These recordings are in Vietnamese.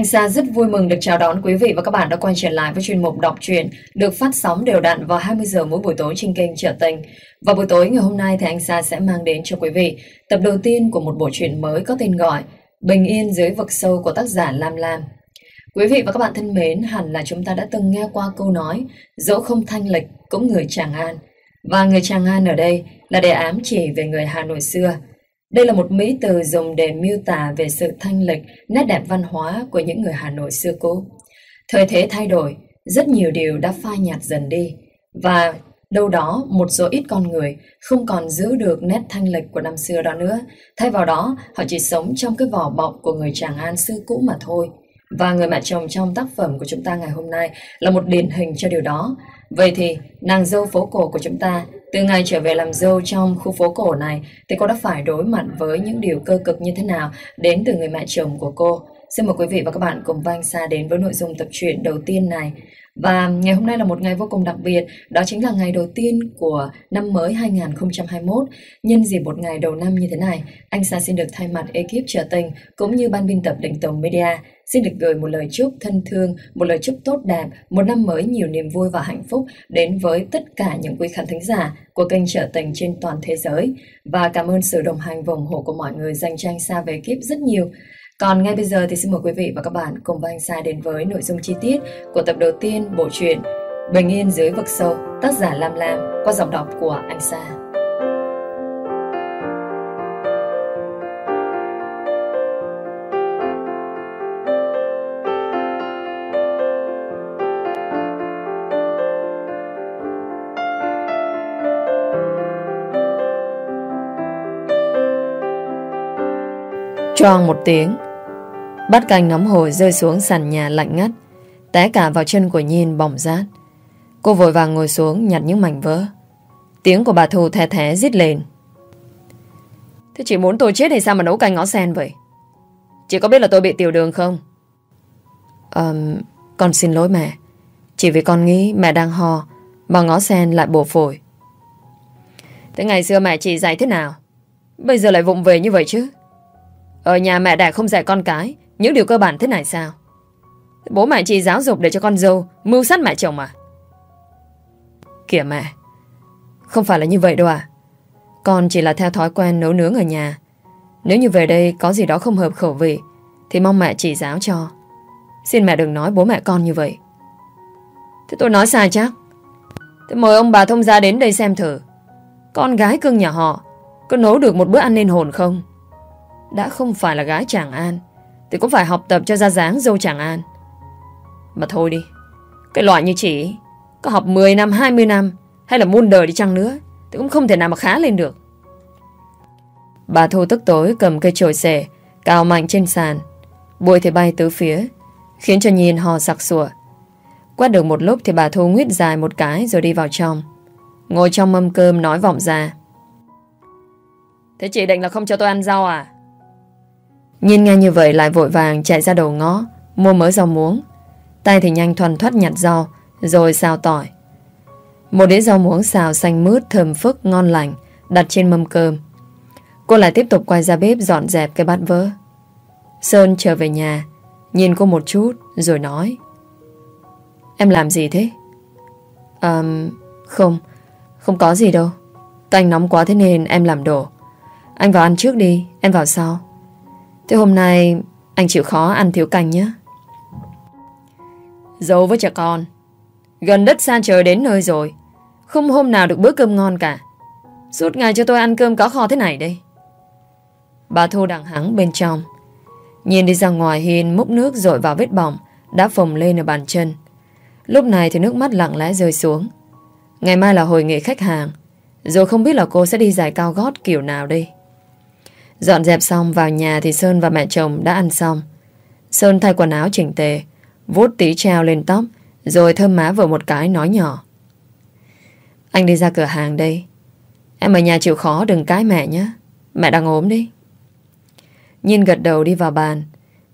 Anh Sa rất vui mừng được chào đón quý vị và các bạn đã quay trở lại với chuyên mục đọc truyện được phát sóng đều đặn vào 20 giờ mỗi buổi tối trên kênh Trở Tình. Và buổi tối ngày hôm nay thì anh Sa sẽ mang đến cho quý vị tập đầu tiên của một bộ truyện mới có tên gọi Bình yên dưới vực sâu của tác giả Lam Lam. Quý vị và các bạn thân mến, hẳn là chúng ta đã từng nghe qua câu nói dẫu không thanh lịch cũng người Tràng An. Và người Tràng An ở đây là đề ám chỉ về người Hà Nội xưa. Đây là một mỹ từ dùng để miêu tả về sự thanh lịch, nét đẹp văn hóa của những người Hà Nội xưa cũ. Thời thế thay đổi, rất nhiều điều đã phai nhạt dần đi. Và đâu đó một số ít con người không còn giữ được nét thanh lịch của năm xưa đó nữa. Thay vào đó, họ chỉ sống trong cái vỏ bọc của người Tràng An xưa cũ mà thôi. Và người mẹ chồng trong tác phẩm của chúng ta ngày hôm nay là một điển hình cho điều đó. Vậy thì, nàng dâu phố cổ của chúng ta, từ ngày trở về làm dâu trong khu phố cổ này, thì cô đã phải đối mặt với những điều cơ cực như thế nào đến từ người mẹ chồng của cô. Xin mời quý vị và các bạn cùng Vanh xa đến với nội dung tập truyện đầu tiên này. Và ngày hôm nay là một ngày vô cùng đặc biệt, đó chính là ngày đầu tiên của năm mới 2021. Nhân dịp một ngày đầu năm như thế này, anh Sa xin được thay mặt ekip trở tình cũng như ban biên tập Đình Tổng Media xin được gửi một lời chúc thân thương, một lời chúc tốt đẹp, một năm mới nhiều niềm vui và hạnh phúc đến với tất cả những quý khán thính giả của kênh trở tình trên toàn thế giới. Và cảm ơn sự đồng hành và ủng hộ của mọi người dành cho anh Sa về ekip rất nhiều. Còn ngay bây giờ thì xin mời quý vị và các bạn cùng với anh Sa đến với nội dung chi tiết của tập đầu tiên bộ truyện Bình yên dưới vực sâu, tác giả Lam Lam qua giọng đọc của anh Sa. Choang một tiếng Bát canh nóng hổi rơi xuống sàn nhà lạnh ngắt. Té cả vào chân của Nhiên bỏng rát. Cô vội vàng ngồi xuống nhặt những mảnh vỡ. Tiếng của bà Thu thè thé rít lên. Thế chị muốn tôi chết hay sao mà nấu canh ngó sen vậy? Chị có biết là tôi bị tiểu đường không? Um, Con xin lỗi mẹ. Chỉ vì con nghĩ mẹ đang ho Mà ngó sen lại bổ phổi. Thế ngày xưa mẹ chị dạy thế nào? Bây giờ lại vụng về như vậy chứ? Ở nhà mẹ đã không dạy con cái những điều cơ bản thế này sao? Bố mẹ chị giáo dục để cho con dâu Mưu sát mẹ chồng à Kìa mẹ, Không phải là như vậy đâu à Con chỉ là theo thói quen nấu nướng ở nhà. Nếu như về đây có gì đó không hợp khẩu vị, Thì mong mẹ chỉ giáo cho. Xin mẹ đừng nói bố mẹ con như vậy. Thế tôi nói sai chắc. Thế mời ông bà thông gia đến đây xem thử. Con gái cưng nhà họ, Có nấu được một bữa ăn nên hồn không? Đã không phải là gái chàng an thì cũng phải học tập cho ra dáng dâu chẳng an. Mà thôi đi Cái loại như chị Có học 10 năm, 20 năm Hay là muôn đời đi chăng nữa Thì cũng không thể nào mà khá lên được. Bà Thu tức tối cầm cây chổi xẻ cao mạnh trên sàn Bụi thì bay tứ phía Khiến cho nhìn hò sặc sủa Quét được một lúc thì bà Thu nguyết dài một cái Rồi đi vào trong. Ngồi trong mâm cơm nói vọng ra. Thế chị định là không cho tôi ăn rau à? Nhìn nghe như vậy lại vội vàng chạy ra đầu ngõ, Mua mớ rau muống. Tay thì nhanh thuần thoát nhặt rau, Rồi xào tỏi. Một đĩa rau muống xào xanh mướt, thơm phức, ngon lành, Đặt trên mâm cơm. Cô lại tiếp tục quay ra bếp dọn dẹp cái bát vỡ Sơn trở về nhà, Nhìn cô một chút, Rồi nói. Em làm gì thế? À không Không có gì đâu. Tanh nóng quá thế nên em làm đổ Anh vào ăn trước đi, Em vào sau. Thế hôm nay anh chịu khó ăn thiếu canh nhé. Giấu với trẻ con. Gần đất xa trời đến nơi rồi. Không hôm nào được bữa cơm ngon cả. Suốt ngày cho tôi ăn cơm có kho thế này đây. Bà Thu đằng hắng bên trong. Nhìn đi ra ngoài Hiên múc nước rội vào vết bỏng đã phồng lên ở bàn chân. Lúc này thì nước mắt lặng lẽ rơi xuống. Ngày mai là hội nghị khách hàng. Rồi không biết là cô sẽ đi giải cao gót kiểu nào đây. Dọn dẹp xong vào nhà thì Sơn và mẹ chồng đã ăn xong. Sơn thay quần áo chỉnh tề, vuốt tí treo lên tóc, rồi thơm má vừa một cái nói nhỏ. Anh đi ra cửa hàng đây. Em ở nhà chịu khó đừng cái mẹ nhé. Mẹ đang ốm đi. Nhìn gật đầu đi vào bàn,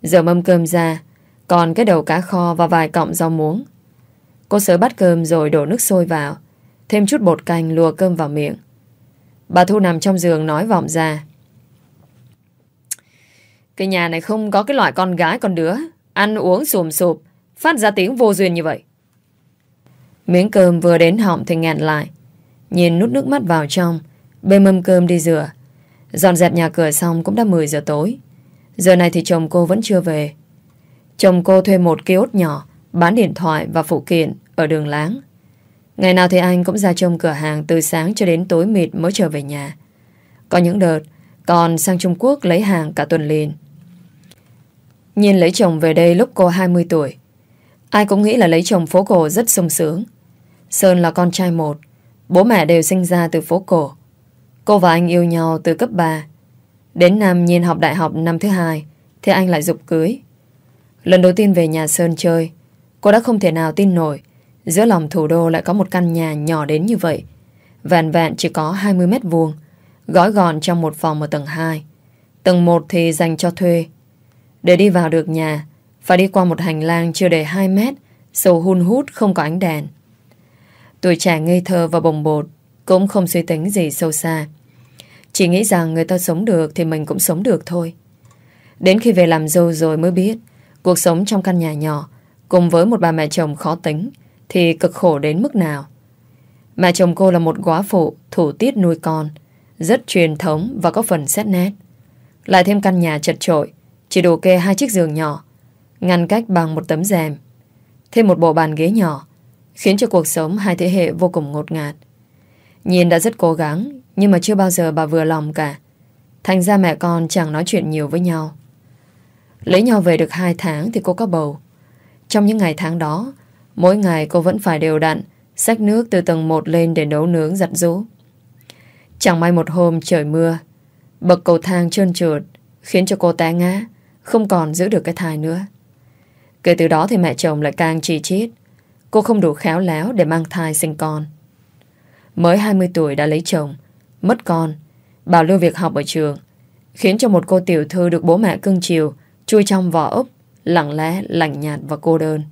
giờ mâm cơm ra, còn cái đầu cá kho và vài cọng rau muống. Cô sớ bắt cơm rồi đổ nước sôi vào, thêm chút bột canh lùa cơm vào miệng. Bà Thu nằm trong giường nói vọng ra. Cái nhà này không có cái loại con gái con đứa Ăn uống sùm sụp, phát ra tiếng vô duyên như vậy. Miếng cơm vừa đến họng thì ngẹn lại. Nhìn nút nước mắt vào trong, bê mâm cơm đi rửa. Dọn dẹp nhà cửa xong cũng đã 10 giờ tối. Giờ này thì chồng cô vẫn chưa về. Chồng cô thuê một kiosk nhỏ, bán điện thoại và phụ kiện ở đường láng. Ngày nào thì anh cũng ra trông cửa hàng từ sáng cho đến tối mịt mới trở về nhà. Có những đợt, còn sang Trung Quốc lấy hàng cả tuần liền. Nhìn lấy chồng về đây lúc cô 20 tuổi. Ai cũng nghĩ là lấy chồng phố cổ rất sung sướng. Sơn là con trai một, bố mẹ đều sinh ra từ phố cổ. Cô và anh yêu nhau từ cấp 3. Đến năm nhìn học đại học năm thứ hai thì anh lại dục cưới. Lần đầu tiên về nhà Sơn chơi, cô đã không thể nào tin nổi giữa lòng thủ đô lại có một căn nhà nhỏ đến như vậy. Vẹn vẹn chỉ có 20 mét vuông, gói gọn trong một phòng ở tầng 2. Tầng 1 thì dành cho thuê. Để đi vào được nhà, phải đi qua một hành lang chưa đầy 2 mét, sầu hun hút không có ánh đèn. Tuổi trẻ ngây thơ và bồng bột, cũng không suy tính gì sâu xa. Chỉ nghĩ rằng người ta sống được thì mình cũng sống được thôi. Đến khi về làm dâu rồi mới biết cuộc sống trong căn nhà nhỏ cùng với một bà mẹ chồng khó tính thì cực khổ đến mức nào. Mẹ chồng cô là một góa phụ thủ tiết nuôi con rất truyền thống và có phần xét nét. Lại thêm căn nhà chật trội chỉ đủ kê hai chiếc giường nhỏ ngăn cách bằng một tấm rèm thêm một bộ bàn ghế nhỏ khiến cho cuộc sống hai thế hệ vô cùng ngột ngạt. Nhìn đã rất cố gắng nhưng mà chưa bao giờ bà vừa lòng cả. Thành ra mẹ con chẳng nói chuyện nhiều với nhau. Lấy nhau về được 2 tháng thì cô có bầu. Trong những ngày tháng đó, mỗi ngày cô vẫn phải đều đặn, xách nước từ tầng 1 lên để nấu nướng giặt rũ. Chẳng may một hôm trời mưa, bậc cầu thang trơn trượt, khiến cho cô té ngã, không còn giữ được cái thai nữa. Kể từ đó thì mẹ chồng lại càng chỉ chít. Cô không đủ khéo léo để mang thai sinh con. Mới 20 tuổi đã lấy chồng, mất con, bảo lưu việc học ở trường, khiến cho một cô tiểu thư được bố mẹ cưng chiều, chui trong vỏ ốc, lặng lẽ, lạnh nhạt và cô đơn.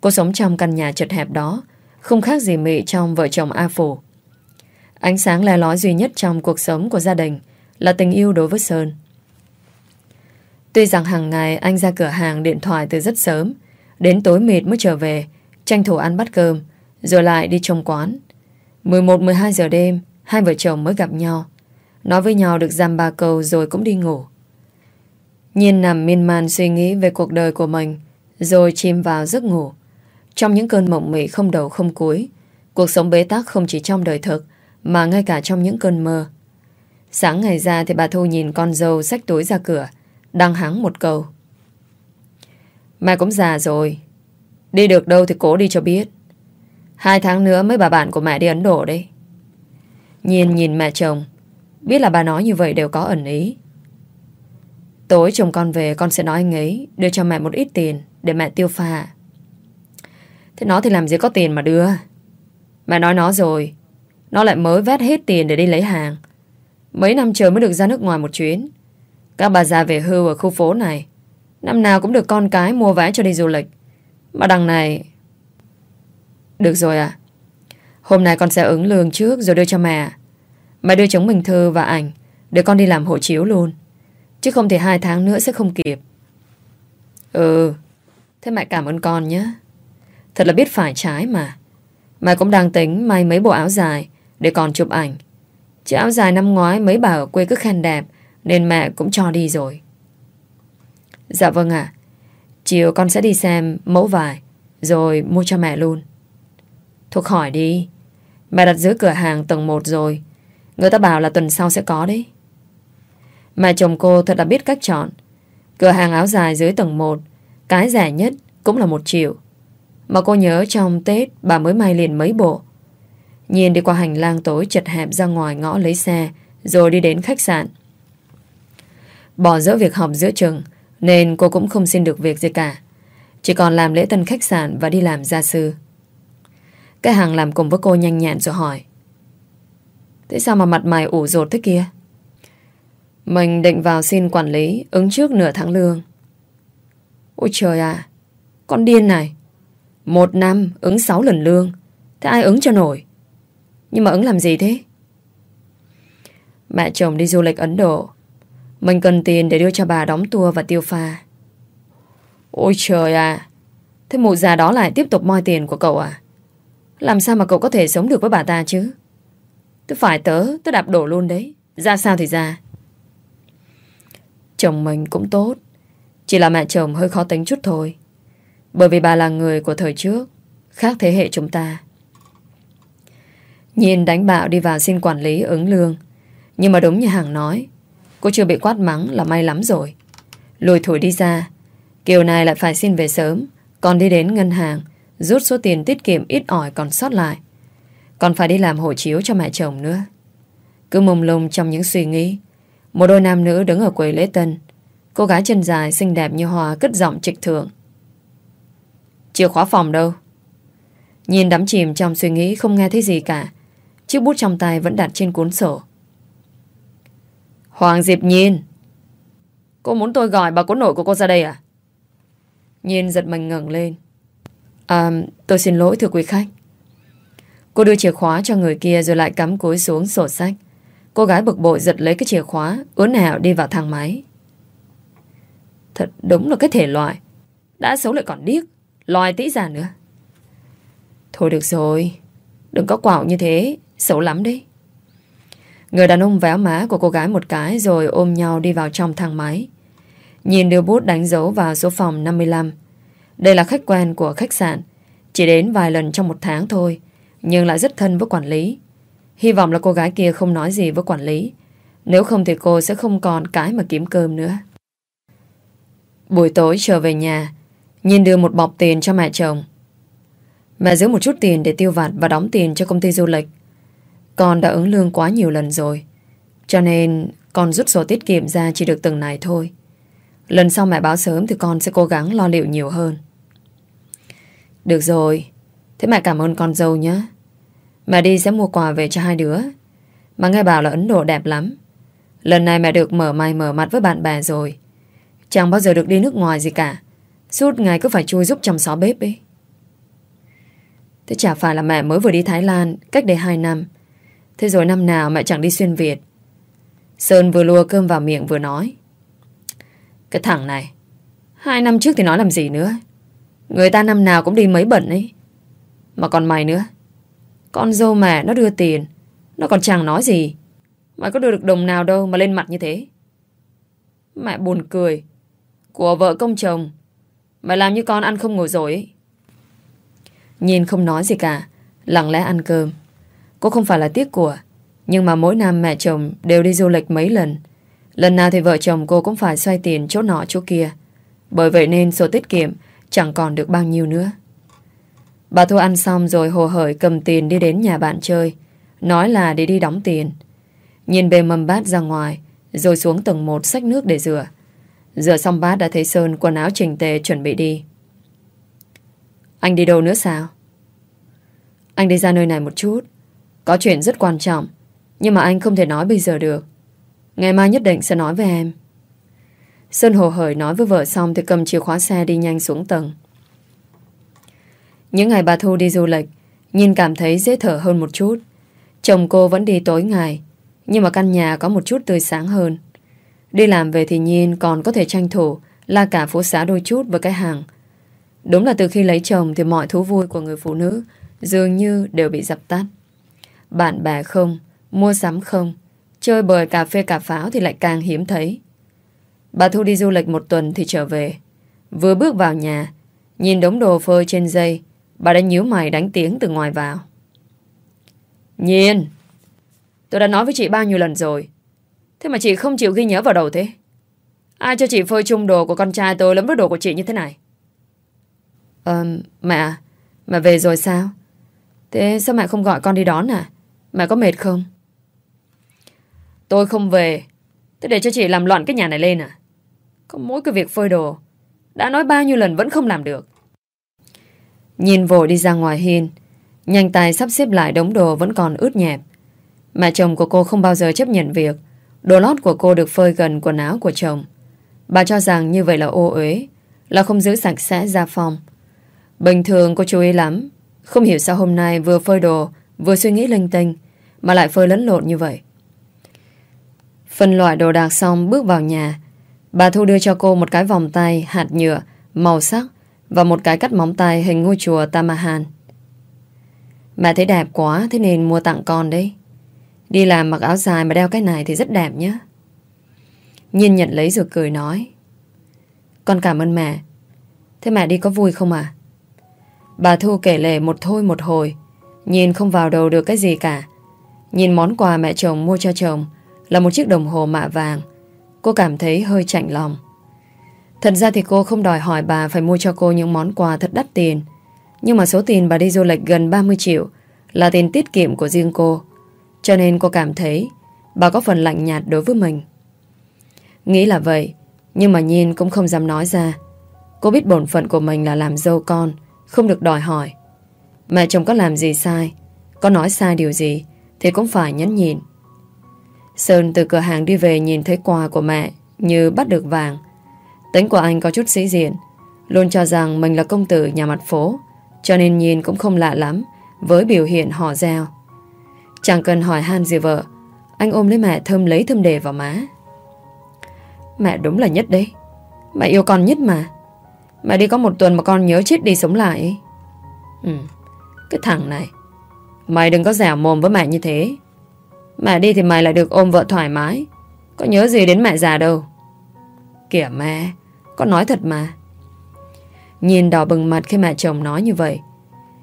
Cô sống trong căn nhà chật hẹp đó, không khác gì mị trong vợ chồng A Phủ. Ánh sáng le lói duy nhất trong cuộc sống của gia đình là tình yêu đối với Sơn. Tuy rằng hàng ngày anh ra cửa hàng điện thoại từ rất sớm, đến tối mệt mới trở về, tranh thủ ăn bát cơm, rồi lại đi trông quán. 11-12 giờ đêm, hai vợ chồng mới gặp nhau. Nói với nhau được dăm ba câu rồi cũng đi ngủ. Nhiên nằm miên man suy nghĩ về cuộc đời của mình, rồi chìm vào giấc ngủ. Trong những cơn mộng mị không đầu không cuối, cuộc sống bế tắc không chỉ trong đời thực, mà ngay cả trong những cơn mơ. Sáng ngày ra thì bà Thu nhìn con dâu xách túi ra cửa, đăng hắng một câu. Mẹ cũng già rồi, đi được đâu thì cố đi cho biết. Hai tháng nữa mấy bà bạn của mẹ đi Ấn Độ đấy. Nhìn nhìn mẹ chồng, biết là bà nói như vậy đều có ẩn ý. Tối chồng con về con sẽ nói anh ấy đưa cho mẹ một ít tiền để mẹ tiêu pha. Thế nó thì làm gì có tiền mà đưa. Mẹ nói nó rồi, nó lại mới vét hết tiền để đi lấy hàng. Mấy năm trời mới được ra nước ngoài một chuyến. Các bà già về hưu ở khu phố này, năm nào cũng được con cái mua vé cho đi du lịch. Mà đằng này... Được rồi à? Hôm nay con sẽ ứng lương trước rồi đưa cho mẹ. Mẹ đưa chống mình thư và ảnh để con đi làm hộ chiếu luôn. Chứ không thì hai tháng nữa sẽ không kịp. Ừ, thế mẹ cảm ơn con nhé. Thật là biết phải trái mà. Mẹ cũng đang tính may mấy bộ áo dài để còn chụp ảnh. Chứ áo dài năm ngoái mấy bà ở quê cứ khen đẹp nên mẹ cũng cho đi rồi. Dạ vâng ạ. Chiều con sẽ đi xem mẫu vải rồi mua cho mẹ luôn. Thuộc hỏi đi. Mẹ đặt dưới cửa hàng tầng 1 rồi. Người ta bảo là tuần sau sẽ có đấy. Mẹ chồng cô thật là biết cách chọn. Cửa hàng áo dài dưới tầng 1, cái rẻ nhất cũng là một triệu. Mà cô nhớ trong Tết bà mới may liền mấy bộ. Nhìn đi qua hành lang tối chật hẹp ra ngoài ngõ lấy xe, rồi đi đến khách sạn. Bỏ dỡ việc học giữa trường nên cô cũng không xin được việc gì cả. Chỉ còn làm lễ tân khách sạn và đi làm gia sư. Cái hàng làm cùng với cô nhanh nhẹn rồi hỏi. Thế sao mà mặt mày ủ rột thế kia? Mình định vào xin quản lý ứng trước nửa tháng lương. Ôi trời à, con điên này. Một năm ứng 6 lần lương. Thế ai ứng cho nổi? Nhưng mà ứng làm gì thế? Mẹ chồng đi du lịch Ấn Độ. Mình cần tiền để đưa cho bà đóng tour và tiêu pha. Ôi trời à Thế mụ già đó lại tiếp tục moi tiền của cậu à? Làm sao mà cậu có thể sống được với bà ta chứ? Tôi phải tớ Tớ đạp đổ luôn đấy. Ra sao thì ra. Chồng mình cũng tốt. Chỉ là mẹ chồng hơi khó tính chút thôi. Bởi vì bà là người của thời trước, Khác thế hệ chúng ta. Nhìn đánh bạo đi vào xin quản lý ứng lương. Nhưng mà đúng như Hằng nói Cô chưa bị quát mắng là may lắm rồi. Lùi thổi đi ra. Kiều này lại phải xin về sớm. Còn đi đến ngân hàng, Rút số tiền tiết kiệm ít ỏi còn sót lại. Còn phải đi làm hộ chiếu cho mẹ chồng nữa. Cứ mông lung trong những suy nghĩ, Một đôi nam nữ đứng ở quầy lễ tân. Cô gái chân dài xinh đẹp như hoa Cất giọng trịch thượng. Chưa khóa phòng đâu? Nhìn đắm chìm trong suy nghĩ Không nghe thấy gì cả, Chiếc bút trong tay vẫn đặt trên cuốn sổ. Hoàng Diệp Nhiên Cô muốn tôi gọi bà cố nội của cô ra đây à? Nhiên giật mình ngẩng lên. À tôi xin lỗi, thưa quý khách. Cô đưa chìa khóa cho người kia Rồi lại cắm cúi xuống sổ sách. Cô gái bực bội giật lấy cái chìa khóa Uốn ảo đi vào thang máy. Thật đúng là cái thể loại. Đã xấu lại còn điếc. Loài tí già nữa. Thôi được rồi. Đừng có quạo như thế. Xấu lắm đấy. Người đàn ông véo má của cô gái một cái Rồi ôm nhau đi vào trong thang máy. Nhìn đưa bút đánh dấu vào số phòng 55 Đây là khách quen của khách sạn. Chỉ đến vài lần trong một tháng thôi, Nhưng lại rất thân với quản lý. Hy vọng là cô gái kia không nói gì với quản lý. Nếu không thì cô sẽ không còn cái mà kiếm cơm nữa. Buổi tối trở về nhà Nhìn đưa một bọc tiền cho mẹ chồng. Mẹ giữ một chút tiền để tiêu vặt Và đóng tiền cho công ty du lịch. Con đã ứng lương quá nhiều lần rồi. Cho nên, con rút sổ tiết kiệm ra Chỉ được từng này thôi. Lần sau mẹ báo sớm Thì con sẽ cố gắng lo liệu nhiều hơn. Được rồi, Thế mẹ cảm ơn con dâu nhé. Mẹ đi sẽ mua quà về cho hai đứa. Mà nghe bảo là Ấn Độ đẹp lắm. Lần này mẹ được mở mày mở mặt với bạn bè rồi. Chẳng bao giờ được đi nước ngoài gì cả. Suốt ngày cứ phải chui giúp chăm xó bếp ấy. Thế chả phải là mẹ mới vừa đi Thái Lan Cách đây 2 năm. Thế rồi năm nào mẹ chẳng đi xuyên Việt? Sơn vừa lùa cơm vào miệng vừa nói. Cái thằng này, Hai năm trước thì nói làm gì nữa? Người ta năm nào cũng đi mấy bận ấy. Mà còn mày nữa. Con dâu mẹ nó đưa tiền, Nó còn chẳng nói gì. Mày có đưa được đồng nào đâu mà lên mặt như thế. Mẹ buồn cười. Của vợ công chồng, Mày làm như con ăn không ngồi rồi ấy. Nhìn không nói gì cả, Lặng lẽ ăn cơm. Cô không phải là tiếc của, Nhưng mà mỗi năm mẹ chồng đều đi du lịch mấy lần. Lần nào thì vợ chồng cô cũng phải xoay tiền chỗ nọ chỗ kia. Bởi vậy nên số tiết kiệm Chẳng còn được bao nhiêu nữa. Bà Thu ăn xong rồi hồ hởi cầm tiền đi đến nhà bạn chơi, Nói là để đi đóng tiền. Nhìn bề mâm bát ra ngoài, Rồi xuống tầng 1 xách nước để rửa. Rửa xong bát đã thấy Sơn quần áo chỉnh tề chuẩn bị đi. Anh đi đâu nữa sao? Anh đi ra nơi này một chút. Có chuyện rất quan trọng. Nhưng mà anh không thể nói bây giờ được. Ngày mai nhất định sẽ nói với em. Sơn hồ hởi nói với vợ xong thì cầm chìa khóa xe đi nhanh xuống tầng. Những ngày bà Thu đi du lịch, nhìn cảm thấy dễ thở hơn một chút. Chồng cô vẫn đi tối ngày, nhưng mà căn nhà có một chút tươi sáng hơn. Đi làm về thì Nhiên còn có thể tranh thủ la cả phố xá đôi chút với cái hàng Đúng là từ khi lấy chồng thì mọi thú vui của người phụ nữ dường như đều bị dập tắt. Bạn bè không, mua sắm không, chơi bời cà phê cà pháo thì lại càng hiếm thấy. Bà Thu đi du lịch một tuần thì trở về. Vừa bước vào nhà, nhìn đống đồ phơi trên dây, bà đã nhíu mày đánh tiếng từ ngoài vào. Nhiên! Tôi đã nói với chị bao nhiêu lần rồi. Thế mà chị không chịu ghi nhớ vào đầu thế. Ai cho chị phơi chung đồ của con trai tôi lẫn với đồ của chị như thế này? Ờ, mẹ, à, mẹ về rồi sao? Thế sao mẹ không gọi con đi đón à? Mẹ có mệt không? Tôi không về. Thế để cho chị làm loạn cái nhà này lên à? Có mỗi cái việc phơi đồ. Đã nói bao nhiêu lần vẫn không làm được. Nhìn vội đi ra ngoài hiên. Nhanh tay sắp xếp lại đống đồ vẫn còn ướt nhẹp. Mẹ chồng của cô không bao giờ chấp nhận việc đồ lót của cô được phơi gần quần áo của chồng. Bà cho rằng như vậy là ô uế, là không giữ sạch sẽ ra phòng. Bình thường cô chú ý lắm Không hiểu sao hôm nay vừa phơi đồ Vừa suy nghĩ linh tinh, Mà lại phơi lẫn lộn như vậy Phân loại đồ đạc xong, bước vào nhà Bà Thu đưa cho cô một cái vòng tay hạt nhựa màu sắc và một cái cắt móng tay hình ngôi chùa Tamahan. Mẹ thấy đẹp quá, thế nên mua tặng con đấy. Đi làm mặc áo dài mà đeo cái này thì rất đẹp nhé. Nhìn nhận lấy rồi cười nói. Con cảm ơn mẹ. Thế mẹ đi có vui không à? Bà Thu kể lể một thôi một hồi. Nhìn không vào đầu được cái gì cả. Nhìn món quà mẹ chồng mua cho chồng là một chiếc đồng hồ mạ vàng. Cô cảm thấy hơi chạnh lòng. Thật ra thì cô không đòi hỏi bà phải mua cho cô những món quà thật đắt tiền. Nhưng mà số tiền bà đi du lịch gần 30 triệu là tiền tiết kiệm của riêng cô. Cho nên cô cảm thấy bà có phần lạnh nhạt đối với mình. Nghĩ là vậy, nhưng mà Nhiên cũng không dám nói ra. Cô biết bổn phận của mình là làm dâu con, không được đòi hỏi. Mẹ chồng có làm gì sai, có nói sai điều gì thì cũng phải nhấn nhịn. Sơn từ cửa hàng đi về nhìn thấy quà của mẹ như bắt được vàng. Tính của anh có chút sĩ diện, luôn cho rằng mình là công tử nhà mặt phố, cho nên nhìn cũng không lạ lắm với biểu hiện họ gieo. Chẳng cần hỏi han gì vợ, anh ôm lấy mẹ thơm lấy thơm đề vào má. Mẹ đúng là nhất đấy. Mẹ yêu con nhất mà. Mẹ đi có một tuần mà con nhớ chết đi sống lại. Ừ, cái thằng này. Mày đừng có dẻo mồm với mẹ như thế. Mẹ đi thì mày lại được ôm vợ thoải mái. Có nhớ gì đến mẹ già đâu. Kìa mẹ, con nói thật mà. Nhìn đỏ bừng mặt khi mẹ chồng nói như vậy.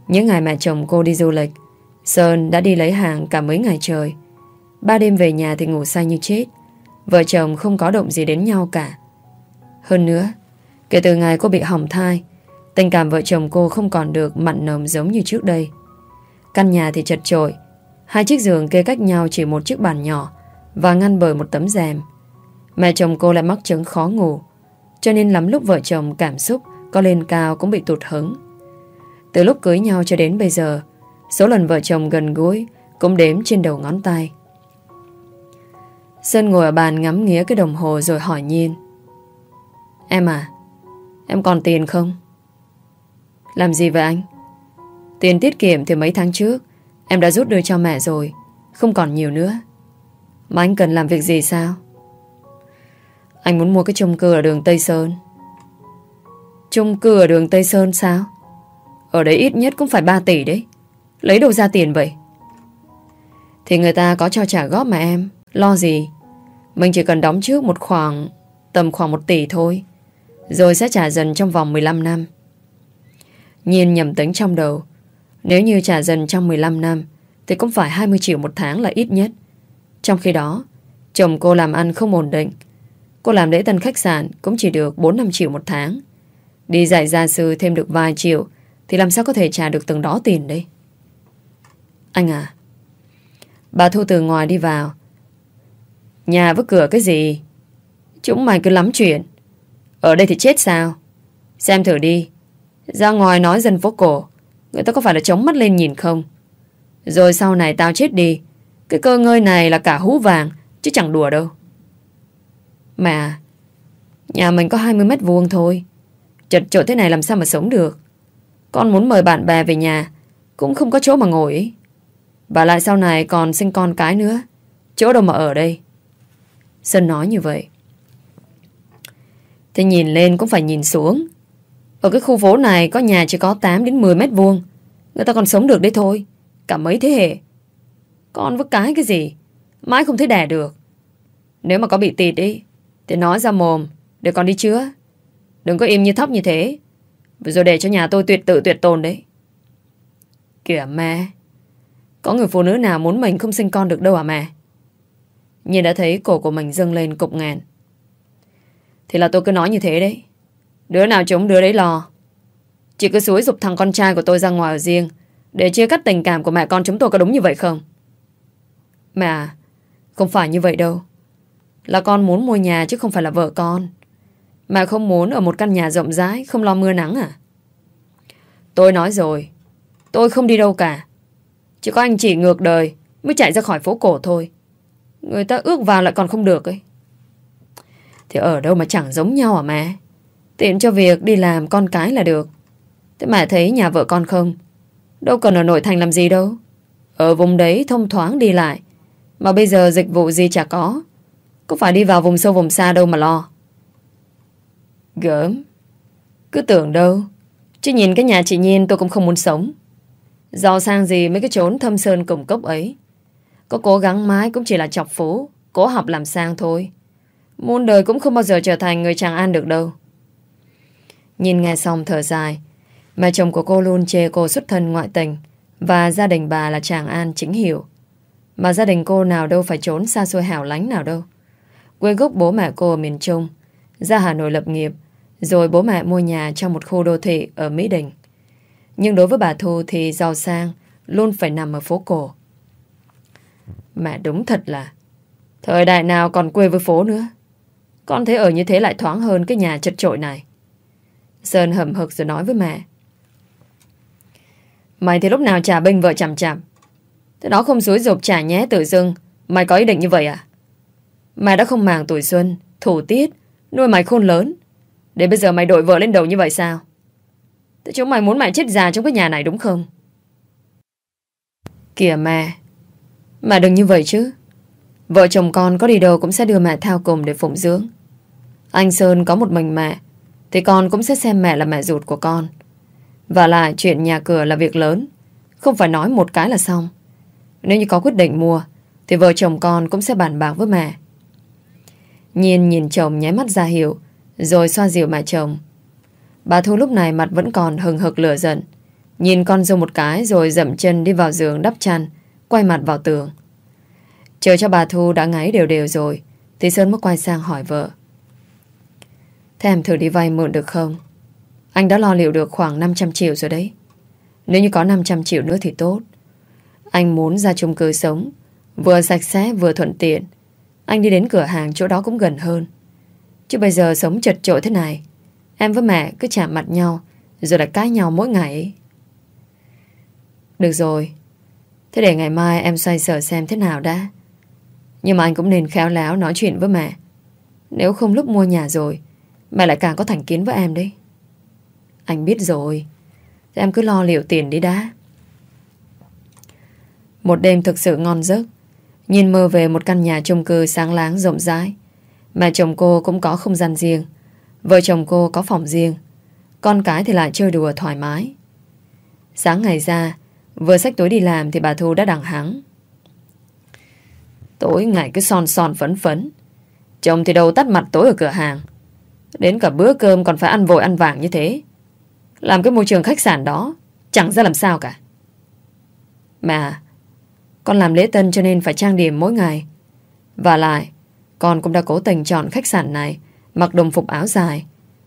Những ngày mẹ chồng cô đi du lịch, Sơn đã đi lấy hàng cả mấy ngày trời. Ba đêm về nhà thì ngủ say như chết. Vợ chồng không có động gì đến nhau cả. Hơn nữa, kể từ ngày cô bị hỏng thai, tình cảm vợ chồng cô không còn được mặn nồng giống như trước đây. Căn nhà thì chật trội, hai chiếc giường kê cách nhau chỉ một chiếc bàn nhỏ và ngăn bởi một tấm rèm. Mẹ chồng cô lại mắc chứng khó ngủ, cho nên lắm lúc vợ chồng cảm xúc có lên cao cũng bị tụt hứng. Từ lúc cưới nhau cho đến bây giờ, số lần vợ chồng gần gũi cũng đếm trên đầu ngón tay. Sơn ngồi ở bàn ngắm nghía cái đồng hồ rồi hỏi Nhiên. Em à, em còn tiền không? Làm gì vậy anh? Tiền tiết kiệm thì mấy tháng trước em đã rút đưa cho mẹ rồi, không còn nhiều nữa. Mà anh cần làm việc gì sao? Anh muốn mua cái chung cư ở đường Tây Sơn. Chung cư ở đường Tây Sơn sao? Ở đấy ít nhất cũng phải 3 tỷ đấy. Lấy đâu ra tiền vậy? Thì người ta có cho trả góp mà em. Lo gì? Mình chỉ cần đóng trước một khoảng tầm khoảng 1 tỷ thôi. Rồi sẽ trả dần trong vòng 15 năm. Nhiên nhầm tính trong đầu. Nếu như trả dần trong 15 năm thì cũng phải 20 triệu một tháng là ít nhất. Trong khi đó, chồng cô làm ăn không ổn định. Cô làm lễ tân khách sạn cũng chỉ được 4-5 triệu một tháng. Đi dạy gia sư thêm được vài triệu thì làm sao có thể trả được từng đó tiền đây? Anh à, bà Thu từ ngoài đi vào Nhà với cửa cái gì? Chúng mày cứ lắm chuyện. Ở đây thì chết sao? Xem thử đi. Ra ngoài nói dân phố cổ. Người ta có phải là chống mắt lên nhìn không? Rồi sau này tao chết đi. Cái cơ ngơi này là cả hú vàng. Chứ chẳng đùa đâu. Mà, Nhà mình có 20 mét vuông thôi. Chật chỗ thế này làm sao mà sống được. Con muốn mời bạn bè về nhà. Cũng không có chỗ mà ngồi. Và lại sau này còn sinh con cái nữa. Chỗ đâu mà ở đây. Sơn nói như vậy. Thế nhìn lên cũng phải nhìn xuống. Ở cái khu phố này có nhà chỉ có 8 đến 10 mét vuông. Người ta còn sống được đấy thôi. Cả mấy thế hệ. Con với cái cái gì? Mãi không thấy đẻ được. Nếu mà có bị tịt đi, thì nói ra mồm, để con đi chữa. Đừng có im như thóc như thế. Rồi để cho nhà tôi tuyệt tự tuyệt tồn đấy. Kìa mẹ. Có người phụ nữ nào muốn mình không sinh con được đâu à mẹ? Nhìn đã thấy cổ của mình dâng lên cục ngàn. Thì là tôi cứ nói như thế đấy. Đứa nào chống đứa đấy lo. Chị cứ xúi dục thằng con trai của tôi ra ngoài ở riêng để chia cắt tình cảm của mẹ con chúng tôi có đúng như vậy không? Mẹ à, không phải như vậy đâu. Là con muốn mua nhà chứ không phải là vợ con. Mẹ không muốn ở một căn nhà rộng rãi không lo mưa nắng à? Tôi nói rồi. Tôi không đi đâu cả. Chỉ có anh chị ngược đời mới chạy ra khỏi phố cổ thôi. Người ta ước vào lại còn không được ấy. Thì ở đâu mà chẳng giống nhau à mẹ? Tiện cho việc đi làm con cái là được. Thế mà thấy nhà vợ con không? Đâu cần ở nội thành làm gì đâu. Ở vùng đấy thông thoáng đi lại. Mà bây giờ dịch vụ gì chả có. Có phải đi vào vùng sâu vùng xa đâu mà lo. Gớm. Cứ tưởng đâu Chứ nhìn cái nhà chị Nhiên tôi cũng không muốn sống Giàu sang gì mấy cái chốn thâm sơn cùng cốc ấy Có cố gắng mãi cũng chỉ là chọc phú, Cố học làm sang thôi Muôn đời cũng không bao giờ trở thành người chàng an được đâu Nhìn nghe xong thở dài. Mẹ chồng của cô luôn chê cô xuất thân ngoại tình, Và gia đình bà là chàng an chính hiểu. Mà gia đình cô nào đâu phải trốn xa xôi hẻo lánh nào đâu. Quê gốc bố mẹ cô ở miền Trung, Ra Hà Nội lập nghiệp, Rồi bố mẹ mua nhà trong một khu đô thị ở Mỹ Đình. Nhưng đối với bà Thu thì giàu sang, Luôn phải nằm ở phố cổ. Mẹ đúng thật là, Thời đại nào còn quê với phố nữa. Con thấy ở như thế lại thoáng hơn cái nhà chật trội này. Sơn hầm hực rồi nói với mẹ. Mày thì lúc nào trả binh vợ chằm chằm? Thế đó không xúi dục trả nhé tự dưng. Mày có ý định như vậy à? Mày đã không màng tuổi xuân, Thủ tiết, Nuôi mày khôn lớn. Để bây giờ mày đội vợ lên đầu như vậy sao? Thế chúng mày muốn mày chết già trong cái nhà này đúng không? Kìa mẹ Mà đừng như vậy chứ. Vợ chồng con có đi đâu cũng sẽ đưa mẹ theo cùng để phụng dưỡng. Anh Sơn có một mình mẹ thì con cũng sẽ xem mẹ là mẹ ruột của con. Và lại chuyện nhà cửa là việc lớn. Không phải nói một cái là xong. Nếu như có quyết định mua, Thì vợ chồng con cũng sẽ bàn bạc với mẹ. Nhiên nhìn chồng nháy mắt ra hiệu, Rồi xoa dịu mẹ chồng. Bà Thu lúc này mặt vẫn còn hừng hực lửa giận. Nhìn con dâu một cái Rồi dậm chân đi vào giường đắp chăn, Quay mặt vào tường. Chờ cho bà Thu đã ngáy đều đều rồi, Thì Sơn mới quay sang hỏi vợ. Thế em thử đi vay mượn được không? Anh đã lo liệu được khoảng 500 triệu rồi đấy. Nếu như có 500 triệu nữa thì tốt. Anh muốn ra chung cư sống, Vừa sạch sẽ vừa thuận tiện. Anh đi đến cửa hàng chỗ đó cũng gần hơn. Chứ bây giờ sống chật chội thế này, Em với mẹ cứ chạm mặt nhau, Rồi lại cãi nhau mỗi ngày ấy. Được rồi. Thế để ngày mai em xoay sở xem thế nào đã. Nhưng mà anh cũng nên khéo léo nói chuyện với mẹ. Nếu không lúc mua nhà rồi Mẹ lại càng có thành kiến với em đấy. Anh biết rồi. Em cứ lo liệu tiền đi đã. Một đêm thực sự ngon giấc. Nhìn mơ về một căn nhà chung cư sáng láng rộng rãi. Mẹ chồng cô cũng có không gian riêng. Vợ chồng cô có phòng riêng. Con cái thì lại chơi đùa thoải mái. Sáng ngày ra, Vừa xách túi đi làm thì bà Thu đã đằng hắng. Tối ngày cứ son son phấn phấn. Chồng thì đầu tắt mặt tối ở cửa hàng. Đến cả bữa cơm còn phải ăn vội ăn vàng như thế. Làm cái môi trường khách sạn đó Chẳng ra làm sao cả. Mà Con làm lễ tân cho nên phải trang điểm mỗi ngày. Và lại Con cũng đã cố tình chọn khách sạn này Mặc đồng phục áo dài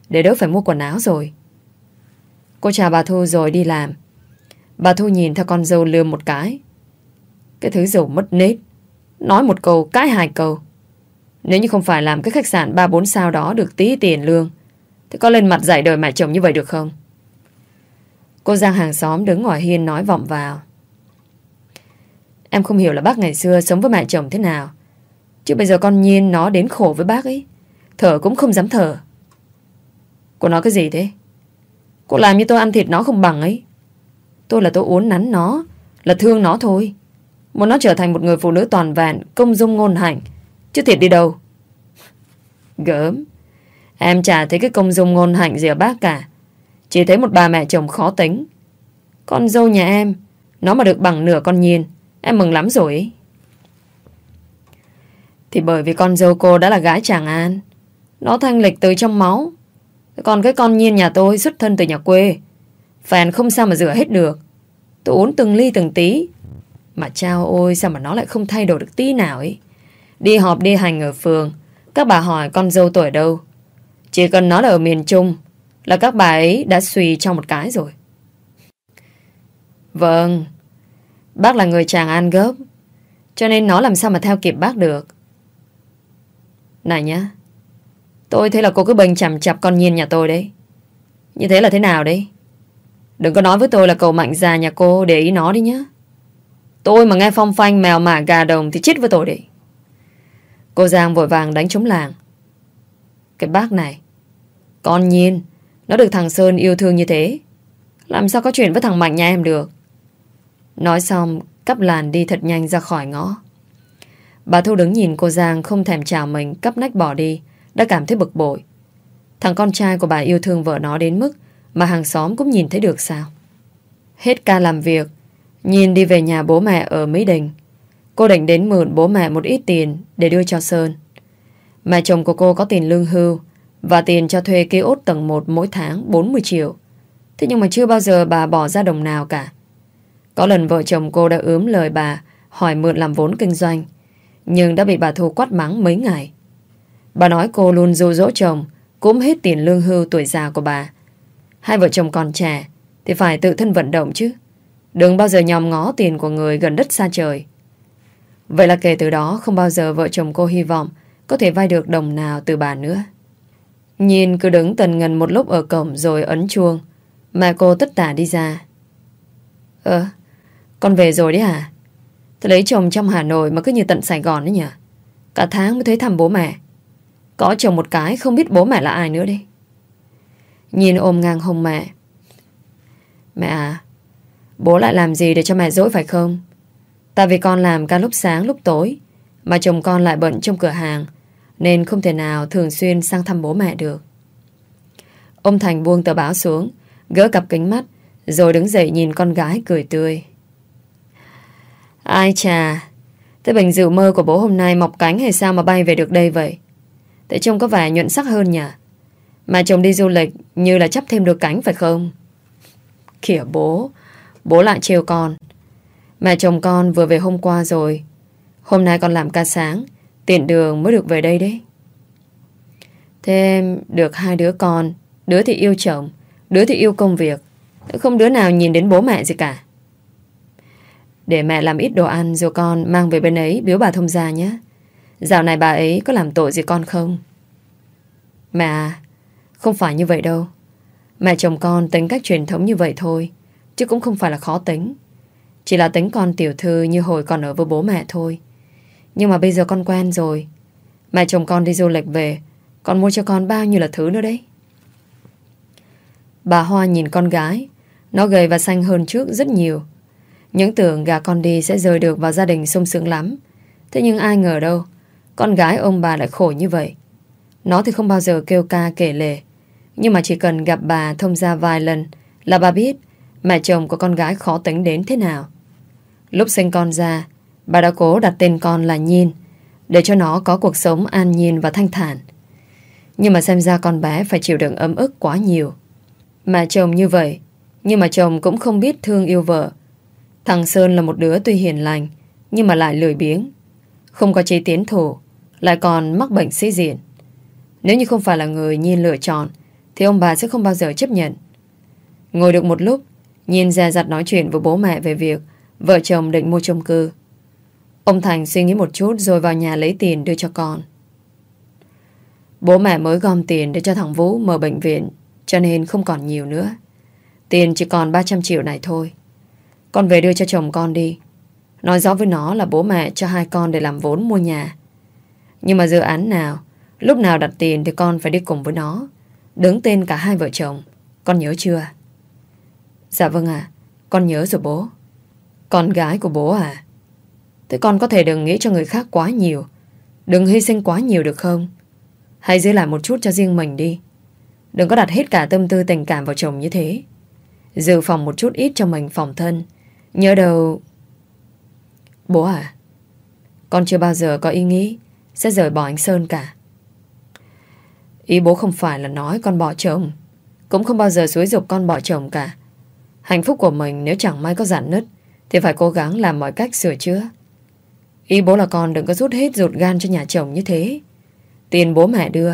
Để đỡ phải mua quần áo rồi. Cô chào bà Thu rồi đi làm. Bà Thu nhìn theo con dâu lừa một cái. Cái thứ dầu mất nết Nói một câu, cãi hai câu. Nếu như không phải làm cái khách sạn 3-4 sao đó được tí tiền lương, thì có lên mặt dạy đời mẹ chồng như vậy được không? Cô Giang hàng xóm đứng ngoài hiên nói vọng vào. Em không hiểu là bác ngày xưa sống với mẹ chồng thế nào. Chứ bây giờ con nhiên nó đến khổ với bác ấy. Thở cũng không dám thở. Cô nói cái gì thế? Cô làm như tôi ăn thịt nó không bằng ấy. Tôi là tôi uốn nắn nó, là thương nó thôi. Muốn nó trở thành một người phụ nữ toàn vẹn Công dung ngôn hạnh Chứ thiệt đi đâu? Gớm. Em chả thấy cái công dung ngôn hạnh gì ở bác cả. Chỉ thấy một bà mẹ chồng khó tính. Con dâu nhà em, Nó mà được bằng nửa con nhiên Em mừng lắm rồi Thì bởi vì con dâu cô đã là gái chàng an, Nó thanh lịch từ trong máu. Còn cái con nhiên nhà tôi xuất thân từ nhà quê, Phèn không sao mà rửa hết được. Tôi uống từng ly từng tí. Mà chao ôi, sao mà nó lại không thay đổi được tí nào ấy. Đi họp đi hành ở phường, các bà hỏi con dâu tuổi đâu. Chỉ cần nó là ở miền Trung là các bà ấy đã suy trong một cái rồi. Vâng, bác là người chàng an gớp, cho nên nó làm sao mà theo kịp bác được. Này nhá, tôi thấy là cô cứ bênh chằm chặp con nhiên nhà tôi đấy. Như thế là thế nào đấy? Đừng có nói với tôi là cậu mạnh già nhà cô để ý nó đi nhá. Tôi mà nghe phong phanh mèo mả gà đồng thì chết với tôi đấy. Cô Giang vội vàng đánh trống làng. Cái bác này, con nhiên, nó được thằng Sơn yêu thương như thế. Làm sao có chuyện với thằng Mạnh nhà em được. Nói xong, cắp làn đi thật nhanh ra khỏi ngõ. Bà Thu đứng nhìn cô Giang không thèm chào mình, cắp nách bỏ đi, đã cảm thấy bực bội. Thằng con trai của bà yêu thương vợ nó đến mức mà hàng xóm cũng nhìn thấy được sao. Hết ca làm việc, nhìn đi về nhà bố mẹ ở Mỹ Đình. Cô định đến mượn bố mẹ một ít tiền để đưa cho Sơn. Mẹ chồng của cô có tiền lương hưu và tiền cho thuê ký ốt tầng 1 mỗi tháng 40 triệu. Thế nhưng mà chưa bao giờ bà bỏ ra đồng nào cả. Có lần vợ chồng cô đã ướm lời bà hỏi mượn làm vốn kinh doanh, nhưng đã bị bà Thu quát mắng mấy ngày. Bà nói cô luôn dụ dỗ chồng cũng hết tiền lương hưu tuổi già của bà. Hai vợ chồng còn trẻ thì phải tự thân vận động chứ. Đừng bao giờ nhòm ngó tiền của người gần đất xa trời. Vậy là kể từ đó không bao giờ vợ chồng cô hy vọng có thể vay được đồng nào từ bà nữa. Nhìn cứ đứng tần ngần một lúc ở cổng rồi ấn chuông. Mẹ cô tất tả đi ra. Ờ, con về rồi đấy à? Thế lấy chồng trong Hà Nội mà cứ như tận Sài Gòn đấy nhỉ? Cả tháng mới thấy thăm bố mẹ. Có chồng một cái không biết bố mẹ là ai nữa đi. Nhìn ôm ngang hông mẹ. Mẹ à, bố lại làm gì để cho mẹ dỗi phải không? Tại vì con làm cả lúc sáng lúc tối mà chồng con lại bận trong cửa hàng nên không thể nào thường xuyên sang thăm bố mẹ được. Ông Thành buông tờ báo xuống gỡ cặp kính mắt rồi đứng dậy nhìn con gái cười tươi. Ai chà, thế bình dự mơ của bố hôm nay mọc cánh hay sao mà bay về được đây vậy? Thế trông có vẻ nhuận sắc hơn nhỉ? Mà chồng đi du lịch như là chấp thêm được cánh phải không? Kìa bố, bố lại trêu con. Mẹ chồng con vừa về hôm qua rồi. Hôm nay con làm ca sáng, tiện đường mới được về đây đấy. Thêm được hai đứa con, đứa thì yêu chồng, đứa thì yêu công việc. Không đứa nào nhìn đến bố mẹ gì cả. Để mẹ làm ít đồ ăn rồi con mang về bên ấy biếu bà thông gia nhé. Dạo này bà ấy có làm tội gì con không? Mẹ à, không phải như vậy đâu. Mẹ chồng con tính cách truyền thống như vậy thôi. Chứ cũng không phải là khó tính. Chỉ là tính con tiểu thư như hồi còn ở với bố mẹ thôi. Nhưng mà bây giờ con quen rồi. Mẹ chồng con đi du lịch về. Con mua cho con bao nhiêu là thứ nữa đấy. Bà Hoa nhìn con gái. Nó gầy và xanh hơn trước rất nhiều. Những tưởng gà con đi sẽ rời được vào gia đình sung sướng lắm. Thế nhưng ai ngờ đâu. Con gái ông bà lại khổ như vậy. Nó thì không bao giờ kêu ca kể lể. Nhưng mà chỉ cần gặp bà thông gia vài lần là bà biết mẹ chồng của con gái khó tính đến thế nào. Lúc sinh con ra, bà đã cố đặt tên con là Nhiên để cho nó có cuộc sống an nhiên và thanh thản. Nhưng mà xem ra con bé phải chịu đựng ấm ức quá nhiều. mà chồng như vậy, nhưng mà chồng cũng không biết thương yêu vợ. Thằng Sơn là một đứa tuy hiền lành, nhưng mà lại lười biếng. Không có chế tiến thủ, lại còn mắc bệnh sĩ diện. Nếu như không phải là người Nhiên lựa chọn, thì ông bà sẽ không bao giờ chấp nhận. Ngồi được một lúc, Nhiên ra giặt nói chuyện với bố mẹ về việc vợ chồng định mua chung cư. Ông Thành suy nghĩ một chút rồi vào nhà lấy tiền đưa cho con. Bố mẹ mới gom tiền để cho thằng Vũ mở bệnh viện cho nên không còn nhiều nữa. Tiền chỉ còn 300 triệu này thôi. Con về đưa cho chồng con đi. Nói rõ với nó là bố mẹ cho hai con để làm vốn mua nhà. Nhưng mà dự án nào, lúc nào đặt tiền thì con phải đi cùng với nó. Đứng tên cả hai vợ chồng. Con nhớ chưa? Dạ vâng ạ. con nhớ rồi bố. Con gái của bố à? Thế con có thể đừng nghĩ cho người khác quá nhiều. Đừng hy sinh quá nhiều được không? Hãy giữ lại một chút cho riêng mình đi. Đừng có đặt hết cả tâm tư tình cảm vào chồng như thế. Dự phòng một chút ít cho mình phòng thân. Nhớ đầu. Bố à? Con chưa bao giờ có ý nghĩ sẽ rời bỏ anh Sơn cả. Ý bố không phải là nói con bỏ chồng. Cũng không bao giờ suối dục con bỏ chồng cả. Hạnh phúc của mình nếu chẳng may có giãn nứt thì phải cố gắng làm mọi cách sửa chữa. Ý bố là con đừng có rút hết ruột gan cho nhà chồng như thế. Tiền bố mẹ đưa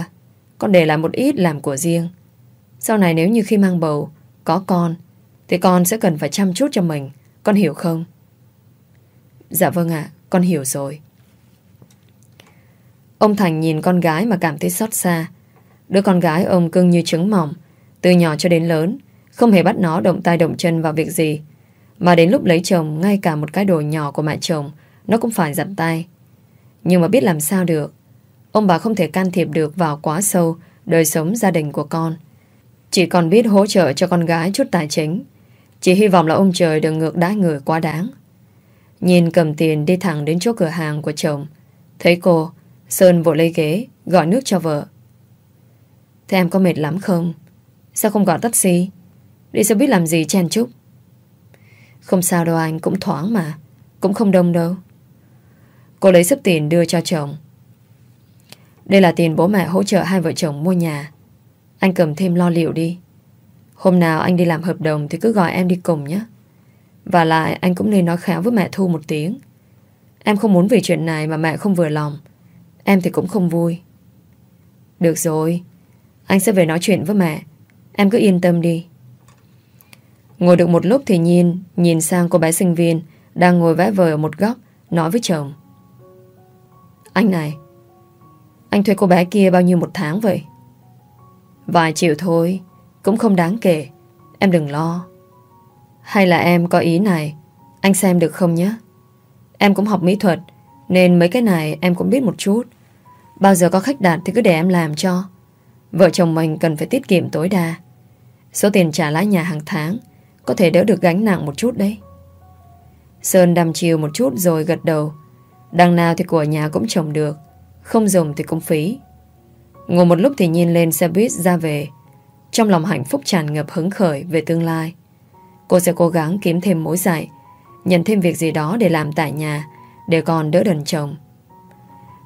con để lại một ít làm của riêng. Sau này nếu như khi mang bầu, có con, thì con sẽ cần phải chăm chút cho mình. Con hiểu không? Dạ vâng ạ, con hiểu rồi. Ông Thành nhìn con gái mà cảm thấy xót xa. Đứa con gái ông cưng như trứng mỏng, từ nhỏ cho đến lớn, không hề bắt nó động tay động chân vào việc gì. Mà đến lúc lấy chồng, ngay cả một cái đồ nhỏ của mẹ chồng, nó cũng phải dặn tay. Nhưng mà biết làm sao được, Ông bà không thể can thiệp được vào quá sâu đời sống gia đình của con. Chỉ còn biết hỗ trợ cho con gái chút tài chính. Chỉ hy vọng là ông trời đừng ngược đãi người quá đáng. Nhìn cầm tiền đi thẳng đến chỗ cửa hàng của chồng. Thấy cô, Sơn vội lấy ghế, gọi nước cho vợ. Thế em có mệt lắm không? Sao không gọi taxi? Đi xe buýt làm gì chen chúc? Không sao đâu anh, cũng thoáng mà. Cũng không đông đâu. Cô lấy sấp tiền đưa cho chồng. Đây là tiền bố mẹ hỗ trợ hai vợ chồng mua nhà. Anh cầm thêm lo liệu đi. Hôm nào anh đi làm hợp đồng thì cứ gọi em đi cùng nhé. Và lại anh cũng nên nói khéo với mẹ Thu một tiếng. Em không muốn vì chuyện này mà mẹ không vừa lòng. Em thì cũng không vui. Được rồi. Anh sẽ về nói chuyện với mẹ. Em cứ yên tâm đi. Ngồi được một lúc thì nhìn nhìn sang cô bé sinh viên đang ngồi vẽ vời ở một góc nói với chồng. Anh này, anh thuê cô bé kia bao nhiêu một tháng vậy? Vài triệu thôi, cũng không đáng kể. Em đừng lo. Hay là em có ý này, anh xem được không nhé? Em cũng học mỹ thuật, nên mấy cái này em cũng biết một chút. Bao giờ có khách đặt thì cứ để em làm cho. Vợ chồng mình cần phải tiết kiệm tối đa. Số tiền trả lãi nhà hàng tháng có thể đỡ được gánh nặng một chút đấy. Sơn đăm chiều một chút rồi gật đầu. Đằng nào thì của nhà cũng trồng được. Không dùng thì cũng phí. Ngồi một lúc thì nhìn lên xe buýt ra về. Trong lòng hạnh phúc tràn ngập hứng khởi về tương lai. Cô sẽ cố gắng kiếm thêm mối dạy, nhận thêm việc gì đó để làm tại nhà, để còn đỡ đần chồng.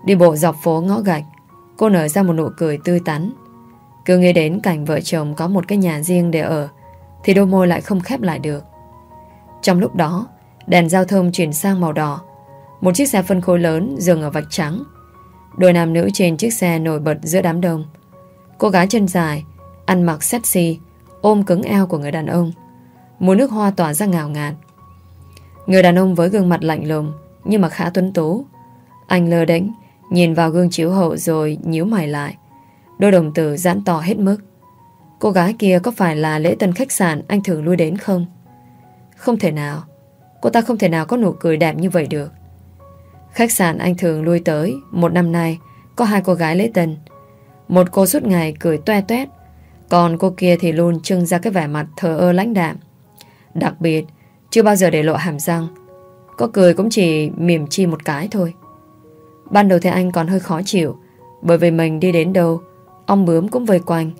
Đi bộ dọc phố ngõ gạch, cô nở ra một nụ cười tươi tắn. Cứ nghĩ đến cảnh vợ chồng có một cái nhà riêng để ở, thì đôi môi lại không khép lại được. Trong lúc đó, đèn giao thông chuyển sang màu đỏ. Một chiếc xe phân khối lớn dừng ở vạch trắng. Đôi nam nữ trên chiếc xe nổi bật giữa đám đông. Cô gái chân dài, ăn mặc sexy, ôm cứng eo của người đàn ông. Mùa nước hoa tỏa ra ngào ngạt. Người đàn ông với gương mặt lạnh lùng, nhưng mà khá tuấn tú. Anh lơ đánh, nhìn vào gương chiếu hậu rồi nhíu mày lại. Đôi đồng tử giãn to hết mức. Cô gái kia có phải là lễ tân khách sạn anh thường lui đến không? Không thể nào. Cô ta không thể nào có nụ cười đẹp như vậy được. Khách sạn anh thường lui tới một năm nay có hai cô gái lễ tân. Một cô suốt ngày cười toe toét còn cô kia thì luôn trưng ra cái vẻ mặt thờ ơ lãnh đạm. Đặc biệt, chưa bao giờ để lộ hàm răng. Có cười cũng chỉ mỉm chi một cái thôi. Ban đầu thì anh còn hơi khó chịu bởi vì mình đi đến đâu ông bướm cũng vây quanh.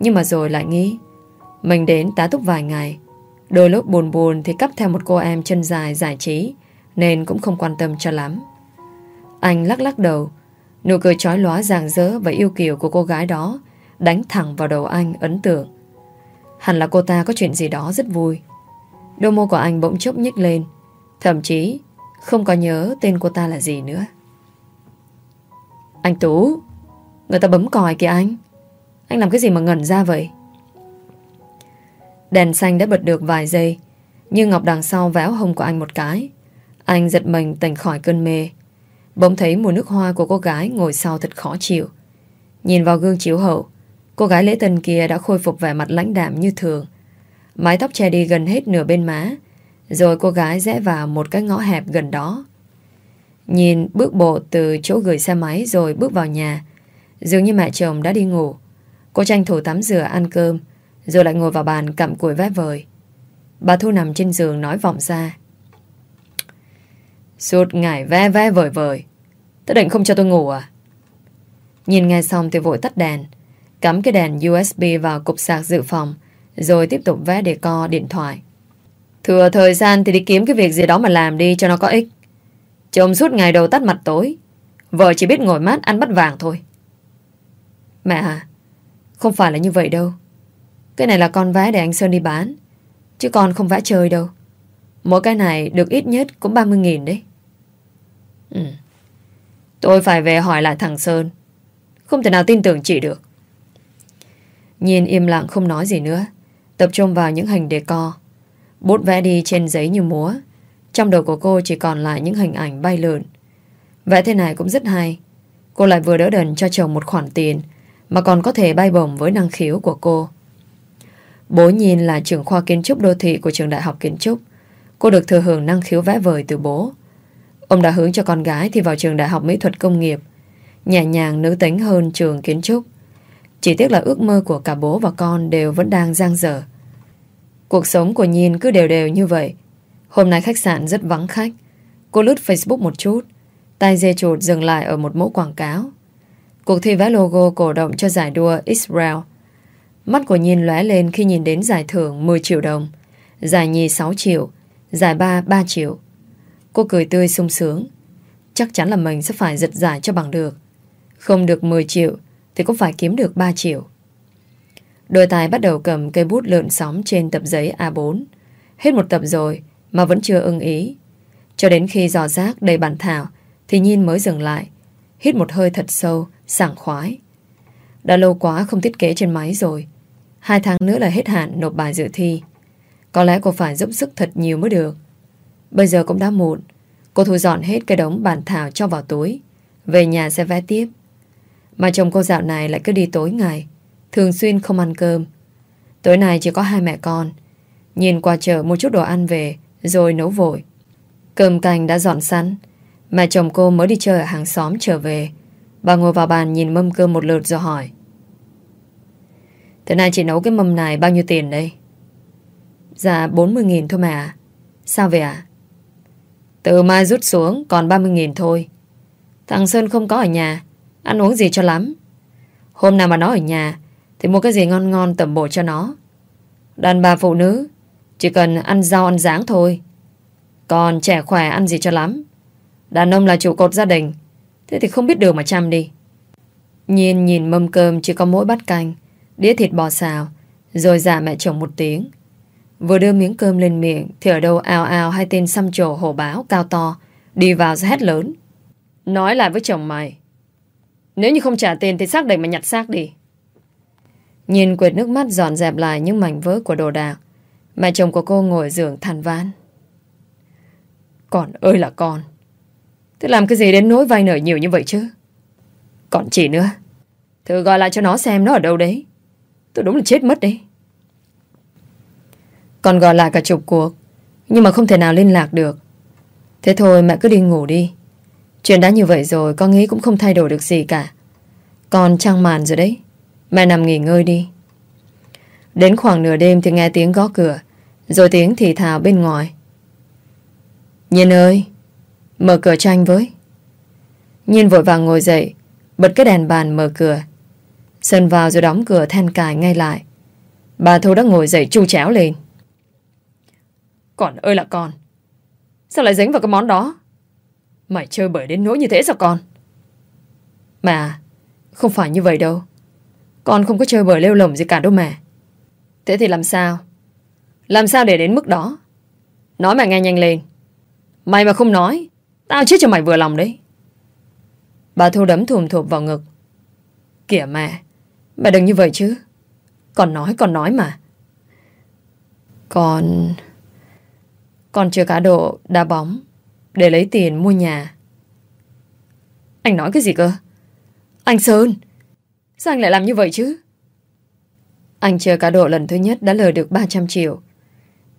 Nhưng mà rồi lại nghĩ, mình đến tá túc vài ngày, Đôi lúc buồn buồn thì cắp theo một cô em chân dài giải trí, Nên cũng không quan tâm cho lắm. Anh lắc lắc đầu, Nụ cười trói lóa ràng rỡ và yêu kiều của cô gái đó Đánh thẳng vào đầu anh ấn tượng. Hẳn là cô ta có chuyện gì đó rất vui. Đôi môi của anh bỗng chốc nhích lên, Thậm chí Không có nhớ tên cô ta là gì nữa. Anh Tú, Người ta bấm còi kìa anh. Anh làm cái gì mà ngẩn ra vậy? Đèn xanh đã bật được vài giây, Nhưng Ngọc đằng sau véo hông của anh một cái. Anh giật mình tỉnh khỏi cơn mê. Bỗng thấy mùi nước hoa của cô gái Ngồi sau thật khó chịu. Nhìn vào gương chiếu hậu, Cô gái lễ tân kia đã khôi phục vẻ mặt lãnh đạm như thường. Mái tóc che đi gần hết nửa bên má, Rồi cô gái rẽ vào một cái ngõ hẹp gần đó. Nhìn bước bộ từ chỗ gửi xe máy Rồi bước vào nhà, Dường như mẹ chồng đã đi ngủ. Cô tranh thủ tắm rửa, ăn cơm, rồi lại ngồi vào bàn cặm cùi vét vời. Bà Thu nằm trên giường nói vọng ra. Suốt ngày ve ve vời vời. Tớ định không cho tôi ngủ à? Nhìn nghe xong thì vội tắt đèn, Cắm cái đèn USB vào cục sạc dự phòng, Rồi tiếp tục vẽ để co điện thoại. Thừa thời gian thì đi kiếm cái việc gì đó mà làm đi cho nó có ích. Chồng suốt ngày đầu tắt mặt tối, Vợ chỉ biết ngồi mát ăn bắt vàng thôi. Mẹ à không phải là như vậy đâu. Cái này là con vẽ để anh Sơn đi bán, Chứ con không vẽ chơi đâu. Mỗi cái này được ít nhất cũng 30.000 đấy. Ừ. Tôi phải về hỏi lại thằng Sơn. Không thể nào tin tưởng chị được. Nhìn im lặng không nói gì nữa, Tập trung vào những hình đề co Bút vẽ đi trên giấy như múa, Trong đầu của cô chỉ còn lại những hình ảnh bay lượn. Vẽ thế này cũng rất hay. Cô lại vừa đỡ đần cho chồng một khoản tiền mà còn có thể bay bổng với năng khiếu của cô Bố nhìn là trưởng khoa kiến trúc đô thị của trường đại học kiến trúc. Cô được thừa hưởng năng khiếu vẽ vời từ bố. Ông đã hướng cho con gái thì vào trường đại học mỹ thuật công nghiệp. Nhẹ nhàng nữ tính hơn trường kiến trúc. Chỉ tiếc là ước mơ của cả bố và con đều vẫn đang giang dở. Cuộc sống của Nhìn cứ đều đều như vậy. Hôm nay khách sạn rất vắng khách. Cô lướt Facebook một chút. Tay dê chuột dừng lại ở một mẫu quảng cáo. Cuộc thi vẽ logo cổ động cho giải đua Israel. Mắt của Nhiên lóe lên khi nhìn đến giải thưởng 10 triệu đồng, giải nhì 6 triệu, giải ba 3 triệu. Cô cười tươi sung sướng. Chắc chắn là mình sẽ phải giật giải cho bằng được. Không được 10 triệu thì cũng phải kiếm được 3 triệu. Đôi tài bắt đầu cầm cây bút lượn sóng trên tập giấy A4. Hết một tập rồi mà vẫn chưa ưng ý. Cho đến khi dò rác đầy bản thảo thì Nhiên mới dừng lại. Hít một hơi thật sâu, sảng khoái. Đã lâu quá không thiết kế trên máy rồi. Hai tháng nữa là hết hạn nộp bài dự thi. Có lẽ cô phải giúp sức thật nhiều mới được. Bây giờ cũng đã muộn. Cô thu dọn hết cái đống bản thảo cho vào túi. Về nhà sẽ vẽ tiếp. Mà chồng cô dạo này lại cứ đi tối ngày. Thường xuyên không ăn cơm. Tối nay chỉ có hai mẹ con. Nhìn qua chợ mua chút đồ ăn về, rồi nấu vội. Cơm canh đã dọn sẵn. Mẹ chồng cô mới đi chơi ở hàng xóm trở về. Bà ngồi vào bàn nhìn mâm cơm một lượt rồi hỏi. Thế này chị nấu cái mâm này bao nhiêu tiền đây? Dạ 40.000 thôi mà Sao vậy ạ? Từ mai rút xuống còn 30.000 thôi Thằng Sơn không có ở nhà, Ăn uống gì cho lắm Hôm nào mà nó ở nhà, Thì mua cái gì ngon ngon tẩm bổ cho nó Đàn bà phụ nữ, Chỉ cần ăn rau ăn dáng thôi Còn trẻ khỏe ăn gì cho lắm Đàn ông là trụ cột gia đình Thế thì không biết đường mà chăm đi. Nhìn nhìn mâm cơm chỉ có mỗi bát canh, Đĩa thịt bò xào, Rồi giả mẹ chồng một tiếng. Vừa đưa miếng cơm lên miệng Thì ở đâu ào ào hai tên xăm trổ hổ báo cao to, Đi vào ra hét lớn. Nói lại với chồng mày, Nếu như không trả tiền thì xác định mà nhặt xác đi. Nhìn quệt nước mắt dọn dẹp lại những mảnh vỡ của đồ đạc. Mẹ chồng của cô ngồi giường than ván Con ơi là con Thế làm cái gì đến nỗi vay nợ nhiều như vậy chứ? Còn chị nữa. Thử gọi lại cho nó xem nó ở đâu đấy. Tôi đúng là chết mất đấy. Còn gọi lại cả chục cuộc, Nhưng mà không thể nào liên lạc được. Thế thôi mẹ cứ đi ngủ đi. Chuyện đã như vậy rồi Con nghĩ cũng không thay đổi được gì cả. Con trăng màn rồi đấy. Mẹ nằm nghỉ ngơi đi. Đến khoảng nửa đêm thì nghe tiếng gõ cửa, Rồi tiếng thì thào bên ngoài. Nhiên ơi! Mở cửa cho anh với. Nhiên vội vàng ngồi dậy Bật cái đèn bàn mở cửa. Sơn vào rồi đóng cửa then cài ngay lại. Bà Thu đã ngồi dậy chu chéo lên Con ơi là con Sao lại dính vào cái món đó? Mày chơi bời đến nỗi như thế sao con? Mà Không phải như vậy đâu. Con không có chơi bời lêu lồng gì cả đâu mà Thế thì làm sao? Làm sao để đến mức đó? Nói mà nghe nhanh lên. Mày mà không nói Tao chết cho mày vừa lòng đấy. Bà Thu đấm thùm thụp vào ngực. Kìa mẹ Mẹ đừng như vậy chứ. Còn nói còn nói mà. Còn còn chưa cá độ, đá bóng, Để lấy tiền mua nhà. Anh nói cái gì cơ? Anh Sơn, Sao anh lại làm như vậy chứ? Anh chơi cá độ lần thứ nhất đã lời được 300 triệu.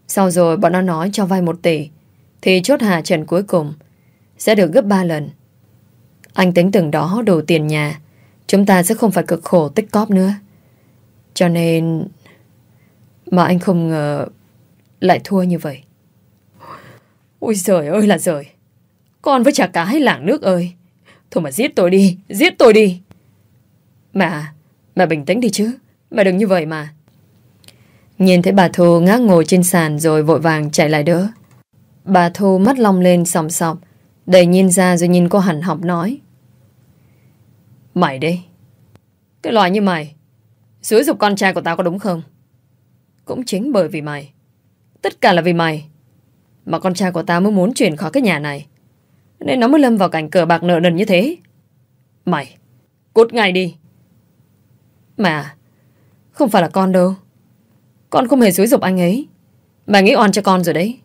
Sau rồi bọn nó nói cho vay 1 tỷ, Thì chốt hạ trần cuối cùng. Sẽ được gấp 3 lần. Anh tính từng đó đủ tiền nhà. Chúng ta sẽ không phải cực khổ tích cóp nữa. Cho nên Mà anh không ngờ Lại thua như vậy. Ôi giời ơi là giời. Con với chả cái làng nước ơi. Thôi mà giết tôi đi, Giết tôi đi. Mà Mà bình tĩnh đi chứ. Mà đừng như vậy mà. Nhìn thấy bà Thu ngã ngồi trên sàn Rồi vội vàng chạy lại đỡ. Bà Thu mắt long lên sòng sọc đầy nhìn ra rồi nhìn cô hẳn học nói. Mày đây Cái loại như mày, Xúi dục con trai của tao có đúng không? Cũng chính bởi vì mày. Tất cả là vì mày Mà con trai của tao mới muốn chuyển khỏi cái nhà này. Nên nó mới lâm vào cảnh cờ bạc nợ nần như thế. Mày, Cút ngay đi. Mà, Không phải là con đâu. Con không hề xúi dục anh ấy. Bà nghĩ oan cho con rồi đấy.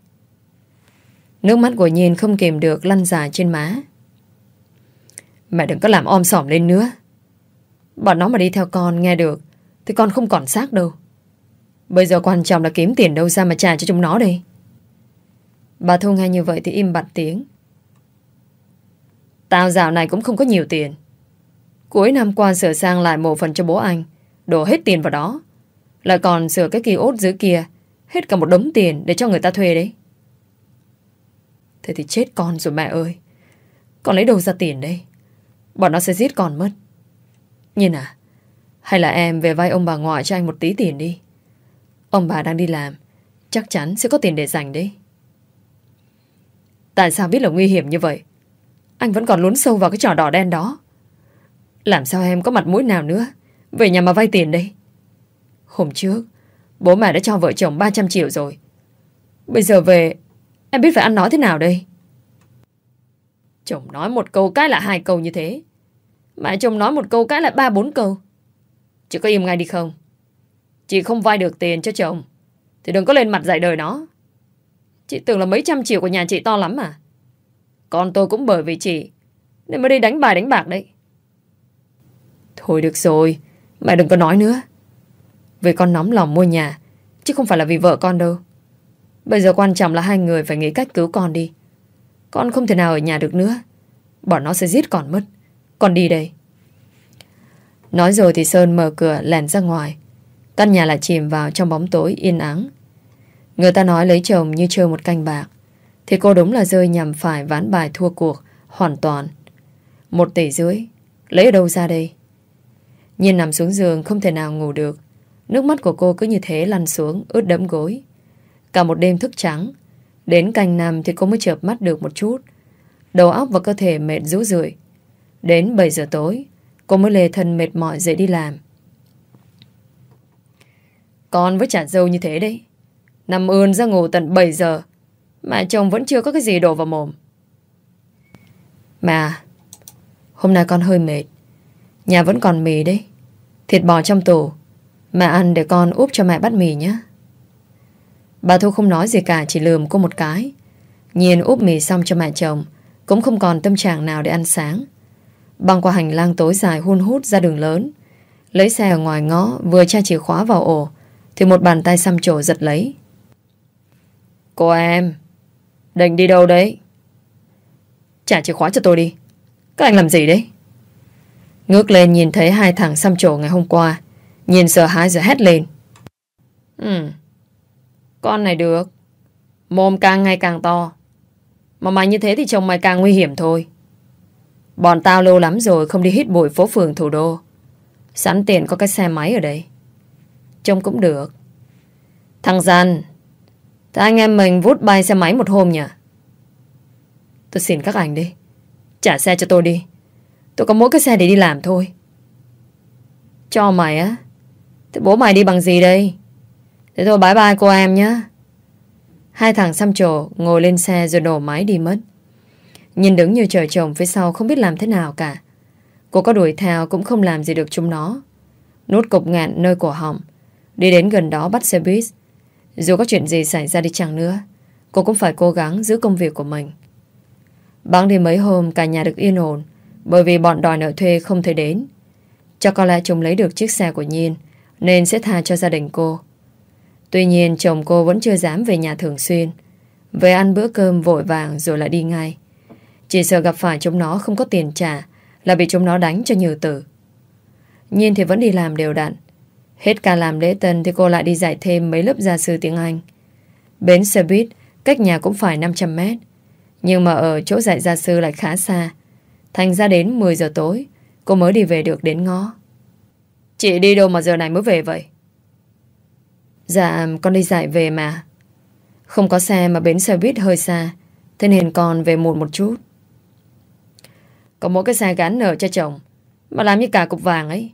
Nước mắt của Nhiên không kìm được lăn dài trên má. Mẹ đừng có làm om sòm lên nữa. Bọn nó mà đi theo con nghe được, Thì con không còn xác đâu. Bây giờ quan trọng là kiếm tiền đâu ra mà trả cho chúng nó đây Bà Thu nghe như vậy thì im bặt tiếng. Tao dạo này cũng không có nhiều tiền. Cuối năm qua sửa sang lại một phần cho bố anh, Đổ hết tiền vào đó. Lại còn sửa cái kỳ ốt dưới kia, Hết cả một đống tiền để cho người ta thuê đấy. Thế thì chết con rồi mẹ ơi Con lấy đâu ra tiền đây Bọn nó sẽ giết con mất Nhìn à, hay là em về vay ông bà ngoại cho anh một tí tiền đi. Ông bà đang đi làm, chắc chắn sẽ có tiền để dành đấy. Tại sao biết là nguy hiểm như vậy? Anh vẫn còn lún sâu vào cái trò đỏ đen đó. Làm sao em có mặt mũi nào nữa Về nhà mà vay tiền đây Hôm trước Bố mẹ đã cho vợ chồng 300 triệu rồi Bây giờ về Em biết phải ăn nói thế nào đây? Chồng nói một câu cái là hai câu như thế. Mẹ chồng nói một câu cái là ba bốn câu. Chị có im ngay đi không? Chị không vay được tiền cho chồng Thì đừng có lên mặt dạy đời nó. Chị tưởng là mấy trăm triệu của nhà chị to lắm mà Con tôi cũng bởi vì chị Nên mới đi đánh bài đánh bạc đấy. Thôi được rồi, mẹ đừng có nói nữa. Vì con nóng lòng mua nhà, chứ không phải là vì vợ con đâu. Bây giờ quan trọng là hai người phải nghĩ cách cứu con đi. Con không thể nào ở nhà được nữa. Bọn nó sẽ giết con mất. Con đi đây. Nói rồi thì Sơn mở cửa lèn ra ngoài. Căn nhà lại chìm vào trong bóng tối yên ắng. Người ta nói lấy chồng như chơi một canh bạc. Thì cô đúng là rơi nhằm phải ván bài thua cuộc hoàn toàn. Một tỷ rưỡi. Lấy ở đâu ra đây? Nhìn nằm xuống giường không thể nào ngủ được. Nước mắt của cô cứ như thế lăn xuống, ướt đẫm gối. Cả một đêm thức trắng. Đến canh nằm thì cô mới chợp mắt được một chút. Đầu óc và cơ thể mệt rũ rượi. Đến 7 giờ tối, cô mới lề thân mệt mỏi dậy đi làm. Con với chả dâu như thế đấy. Nằm ươn ra ngủ tận 7 giờ. Mà chồng vẫn chưa có cái gì đổ vào mồm. Mà, hôm nay con hơi mệt. Nhà vẫn còn mì đấy Thịt bò trong tủ Mẹ ăn để con úp cho mẹ bát mì nhé Bà Thu không nói gì cả, Chỉ lườm cô một cái. Nhìn úp mì xong cho mẹ chồng, Cũng không còn tâm trạng nào để ăn sáng. Băng qua hành lang tối dài hun hút ra đường lớn. Lấy xe ở ngoài ngõ, Vừa tra chìa khóa vào ổ, Thì một bàn tay xăm trổ giật lấy. Cô em, Định đi đâu đấy? Trả chìa khóa cho tôi đi. Các anh làm gì đấy? Ngước lên nhìn thấy hai thằng xăm trổ ngày hôm qua. Nhìn sợ hãi rồi hét lên. Ừ. Con này được. Mồm càng ngày càng to. Mà mày như thế thì chồng mày càng nguy hiểm thôi. Bọn tao lâu lắm rồi Không đi hít bụi phố phường thủ đô. Sẵn tiền có cái xe máy ở đây. Trông cũng được. Thằng Giàn, Thế anh em mình vút bay xe máy một hôm nhỉ? Tôi xin các anh đi. Trả xe cho tôi đi. Tôi có mỗi cái xe để đi làm thôi. Cho mày á. Thế bố mày đi bằng gì đây? Thế thôi, bye bye cô em nhé. Hai thằng xăm trổ Ngồi lên xe rồi đổ máy đi mất. Nhìn đứng như trời trồng phía sau Không biết làm thế nào cả. Cô có đuổi theo cũng không làm gì được chúng nó. Nút cục ngạn nơi cổ họng. Đi đến gần đó bắt xe buýt. Dù có chuyện gì xảy ra đi chẳng nữa, Cô cũng phải cố gắng giữ công việc của mình. Bắn đi mấy hôm Cả nhà được yên ổn, bởi vì bọn đòi nợ thuê không thể đến. Cho có lẽ chúng lấy được chiếc xe của Nhiên, Nên sẽ tha cho gia đình cô. Tuy nhiên, chồng cô vẫn chưa dám về nhà thường xuyên. Về ăn bữa cơm vội vàng rồi lại đi ngay. Chỉ sợ gặp phải chúng nó không có tiền trả, Là bị chúng nó đánh cho nhiều tử. Nhiên thì vẫn đi làm đều đặn. Hết cả làm lễ tân thì cô lại đi dạy thêm mấy lớp gia sư tiếng Anh. Bến xe buýt, cách nhà cũng phải 500 mét. Nhưng mà ở chỗ dạy gia sư lại khá xa. Thành ra đến 10 giờ tối, Cô mới đi về được đến ngõ. Chị đi đâu mà giờ này mới về vậy? Dạ con đi dạy về mà Không có xe mà bến xe buýt hơi xa, Thế nên con về muộn một chút Có mỗi cái xe gắn nợ cho chồng, Mà làm như cả cục vàng ấy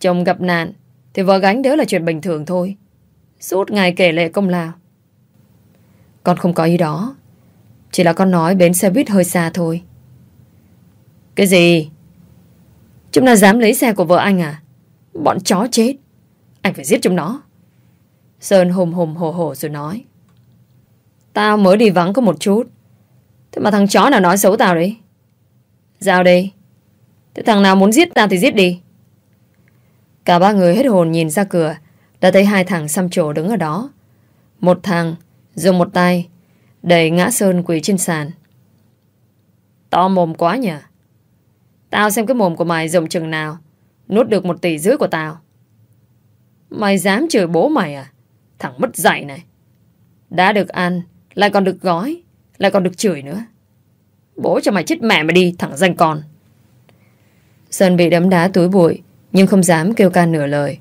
Chồng gặp nạn, Thì vợ gánh đỡ là chuyện bình thường thôi Suốt ngày kể lệ công lao Con không có ý đó, Chỉ là con nói bến xe buýt hơi xa thôi cái gì? Chúng nó dám lấy xe của vợ anh à? Bọn chó chết. Anh phải giết chúng nó. Sơn hùm hùm hồ hồ rồi nói. Tao mới đi vắng có một chút. Thế mà thằng chó nào nói xấu tao đấy? Giao đây. Thế thằng nào muốn giết tao thì giết đi. Cả ba người hết hồn nhìn ra cửa, đã thấy hai thằng xăm trổ đứng ở đó. Một thằng dùng một tay đẩy ngã Sơn quỳ trên sàn. To mồm quá nhỉ? Tao xem cái mồm của mày rộng chừng nào, Nuốt được một tỷ rưỡi của tao Mày dám chửi bố mày à Thằng mất dạy này. Đã được ăn, Lại còn được gói, Lại còn được chửi nữa. Bố cho mày chết mẹ mày đi, thằng danh con. Sơn bị đấm đá túi bụi, Nhưng không dám kêu ca nửa lời.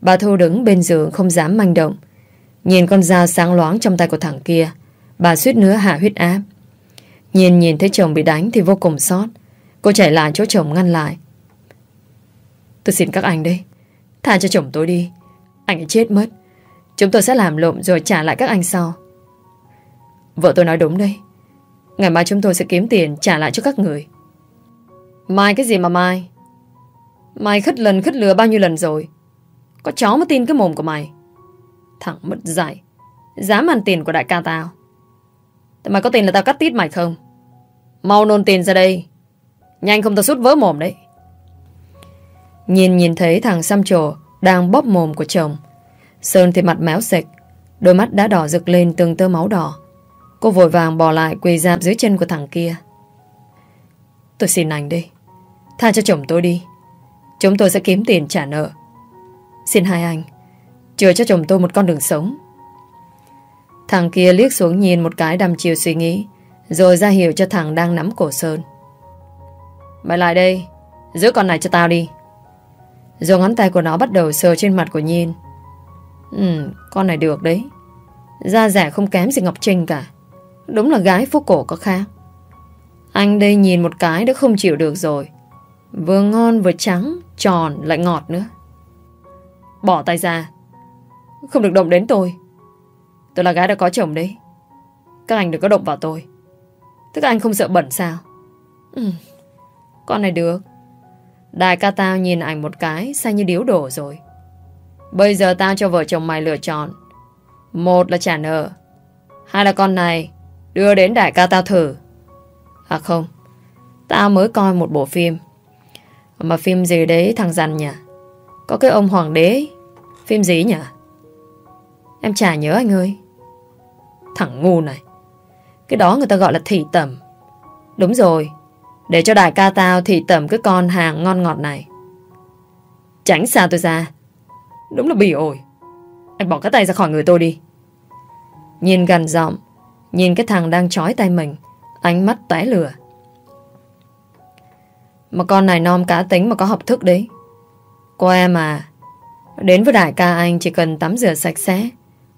Bà Thu đứng bên giường không dám manh động. Nhìn con dao sáng loáng trong tay của thằng kia, Bà suýt nữa hạ huyết áp. Nhìn nhìn thấy chồng bị đánh Thì vô cùng xót. Cô chạy lại chỗ chồng ngăn lại. Tôi xin các anh đây Tha cho chồng tôi đi. Anh ấy chết mất. Chúng tôi sẽ làm lộn rồi trả lại các anh sau. Vợ tôi nói đúng đây Ngày mai chúng tôi sẽ kiếm tiền trả lại cho các người. Mai cái gì mà mai? Mày khất lần khất lừa bao nhiêu lần rồi? Có chó mới tin cái mồm của mày. Thằng mất dạy. Dám ăn tiền của đại ca tao. Thế mày có tin là tao cắt tít mày không? Mau nôn tiền ra đây. Nhanh không tao sút vỡ mồm đấy. Nhìn nhìn thấy thằng xăm trổ Đang bóp mồm của chồng. Sơn thì mặt méo sạch Đôi mắt đã đỏ rực lên từng tơ máu đỏ. Cô vội vàng bỏ lại quỳ dạp dưới chân của thằng kia. Tôi xin anh đi, Tha cho chồng tôi đi, Chúng tôi sẽ kiếm tiền trả nợ. Xin hai anh, Chừa cho chồng tôi một con đường sống. Thằng kia liếc xuống nhìn một cái đầm chiều suy nghĩ, Rồi ra hiểu cho thằng đang nắm cổ Sơn. Mày lại đây, Giữ con này cho tao đi. Rồi ngón tay của nó bắt đầu sờ trên mặt của Nhiên. Ừ Con này được đấy. Da rẻ không kém gì Ngọc Trinh cả. Đúng là gái phố cổ có khác. Anh đây nhìn một cái đã không chịu được rồi. Vừa ngon vừa trắng Tròn lại ngọt nữa. Bỏ tay ra. Không được động đến tôi. Tôi là gái đã có chồng đấy. Các anh đừng có động vào tôi. Tức anh không sợ bẩn sao? Ừ, Con này được. Đại ca tao nhìn ảnh một cái sai như điếu đổ rồi. Bây giờ tao cho vợ chồng mày lựa chọn. Một là trả nợ. Hai là con này, Đưa đến đại ca tao thử. À không, Tao mới coi một bộ phim. Mà phim gì đấy thằng dằn nhỉ? Có cái ông hoàng đế. Phim gì nhỉ? Em chả nhớ anh ơi. Thằng ngu này. Cái đó người ta gọi là thị tẩm. Đúng rồi, Để cho đại ca tao thị tẩm cái con hàng ngon ngọt này. Tránh xa tôi ra. Đúng là bỉ ổi. Anh bỏ cái tay ra khỏi người tôi đi. Nhìn gần giọng, Nhìn cái thằng đang trói tay mình, Ánh mắt tóe lửa. Mà con này non cá tính mà có học thức đấy. Cô em à Đến với đại ca anh chỉ cần tắm rửa sạch sẽ,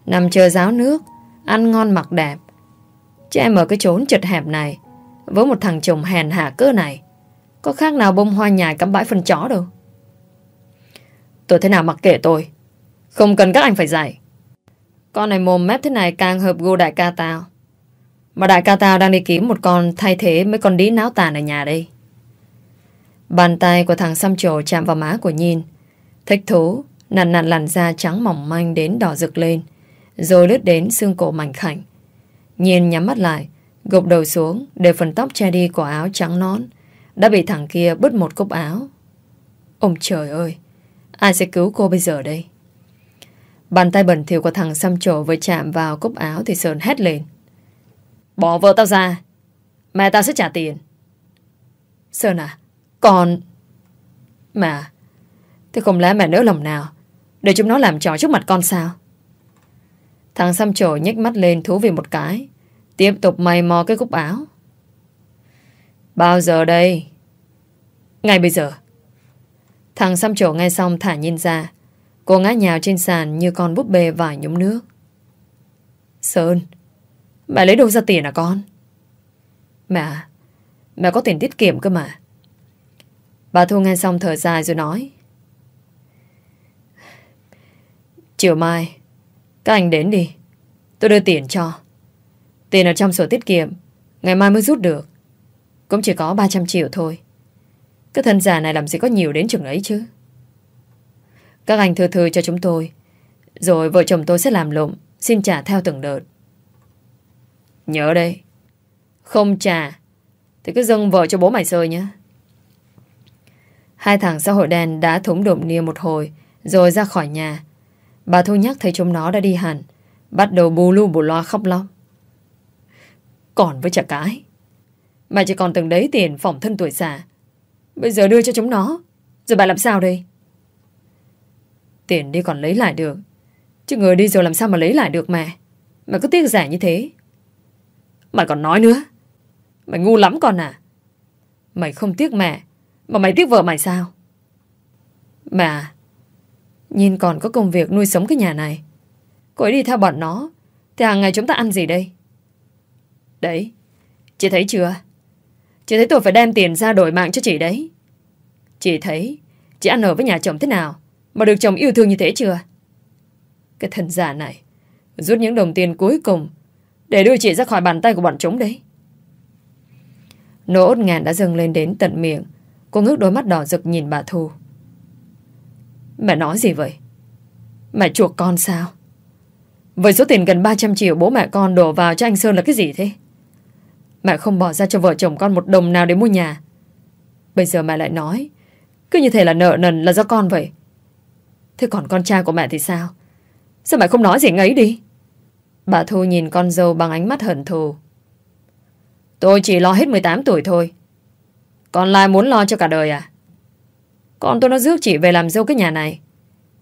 Nằm chờ ráo nước, Ăn ngon mặc đẹp. Chứ em ở cái chốn chật hẹp này, Với một thằng chồng hèn hạ cơ này, Có khác nào bông hoa nhài cắm bãi phân chó đâu. Tôi thế nào mặc kệ tôi. Không cần các anh phải dạy. Con này mồm mép thế này càng hợp gu đại ca tao. Mà đại ca tao đang đi kiếm một con Thay thế mấy con đĩ náo tàn ở nhà đây. Bàn tay của thằng xăm trổ chạm vào má của Nhìn. Thích thú, Nặn nặn làn da trắng mỏng manh đến đỏ rực lên, Rồi lướt đến xương cổ mảnh khảnh. Nhiên nhắm mắt lại, Gục đầu xuống Để phần tóc che đi của áo trắng nón Đã bị thằng kia bứt một cúc áo. Ông trời ơi! Ai sẽ cứu cô bây giờ đây? Bàn tay bẩn thỉu của thằng xăm trổ Vừa chạm vào cúc áo thì Sơn hét lên. Bỏ vợ tao ra. Mẹ tao sẽ trả tiền. Sơn à Còn Mà, Thế không lẽ mẹ nỡ lòng nào Để chúng nó làm trò trước mặt con sao? Thằng xăm trổ nhếch mắt lên thú vị một cái, Tiếp tục mày mò cái cúc áo. Bao giờ đây? Ngay bây giờ. Thằng xăm trổ nghe xong thả nhìn ra. Cô ngã nhào trên sàn như con búp bê vải nhúng nước. Sơn, Mẹ lấy đâu ra tiền à con? Mẹ Mẹ có tiền tiết kiệm cơ mà. Bà Thu nghe xong thở dài rồi nói. Chiều mai, Các anh đến đi. Tôi đưa tiền cho. Tiền ở trong sổ tiết kiệm, Ngày mai mới rút được. Cũng chỉ có 300 triệu thôi. Cái thân giả này làm gì có nhiều đến chừng ấy chứ? Các anh thư thư cho chúng tôi. Rồi vợ chồng tôi sẽ làm lộn, Xin trả theo từng đợt. Nhớ đây Không trả, Thì cứ dâng vợ cho bố mày sơi nhé. Hai thằng xã hội đen đã thúng đụng nia một hồi, Rồi ra khỏi nhà. Bà Thu nhắc thấy chúng nó đã đi hẳn, Bắt đầu bù lu bù loa khóc lóc. Còn với chả cái Mà chỉ còn từng đấy tiền phòng thân tuổi già Bây giờ đưa cho chúng nó. Rồi bà làm sao đây? Tiền đi còn lấy lại được. Chứ người đi rồi làm sao mà lấy lại được mà? Mà cứ tiếc rẻ như thế. Mày còn nói nữa. Mày ngu lắm con à. Mày không tiếc mẹ, Mà mày tiếc vợ mày sao? Mà Nhìn còn có công việc nuôi sống cái nhà này. Cô ấy đi theo bọn nó, Thì hàng ngày chúng ta ăn gì đây? Đấy, Chị thấy chưa? Chị thấy tôi phải đem tiền ra đổi mạng cho chị đấy. Chị thấy, Chị ăn ở với nhà chồng thế nào? Mà được chồng yêu thương như thế chưa? Cái thần giả này, Rút những đồng tiền cuối cùng Để đưa chị ra khỏi bàn tay của bọn chúng đấy. Nỗi ốt ngàn đã dâng lên đến tận miệng. Cô ngước đôi mắt đỏ rực nhìn bà Thu. Mẹ nói gì vậy? Mẹ chuộc con sao? Với số tiền gần 300 triệu bố mẹ con đổ vào cho anh Sơn là cái gì thế? Mẹ không bỏ ra cho vợ chồng con một đồng nào để mua nhà. Bây giờ mẹ lại nói, Cứ như thể là nợ nần là do con vậy. Thế còn con trai của mẹ thì sao? Sao mẹ không nói gì ngấy đi? Bà Thu nhìn con dâu bằng ánh mắt hận thù. Tôi chỉ lo hết 18 tuổi thôi. Còn lại muốn lo cho cả đời à? Con tôi nó rước chị về làm dâu cái nhà này.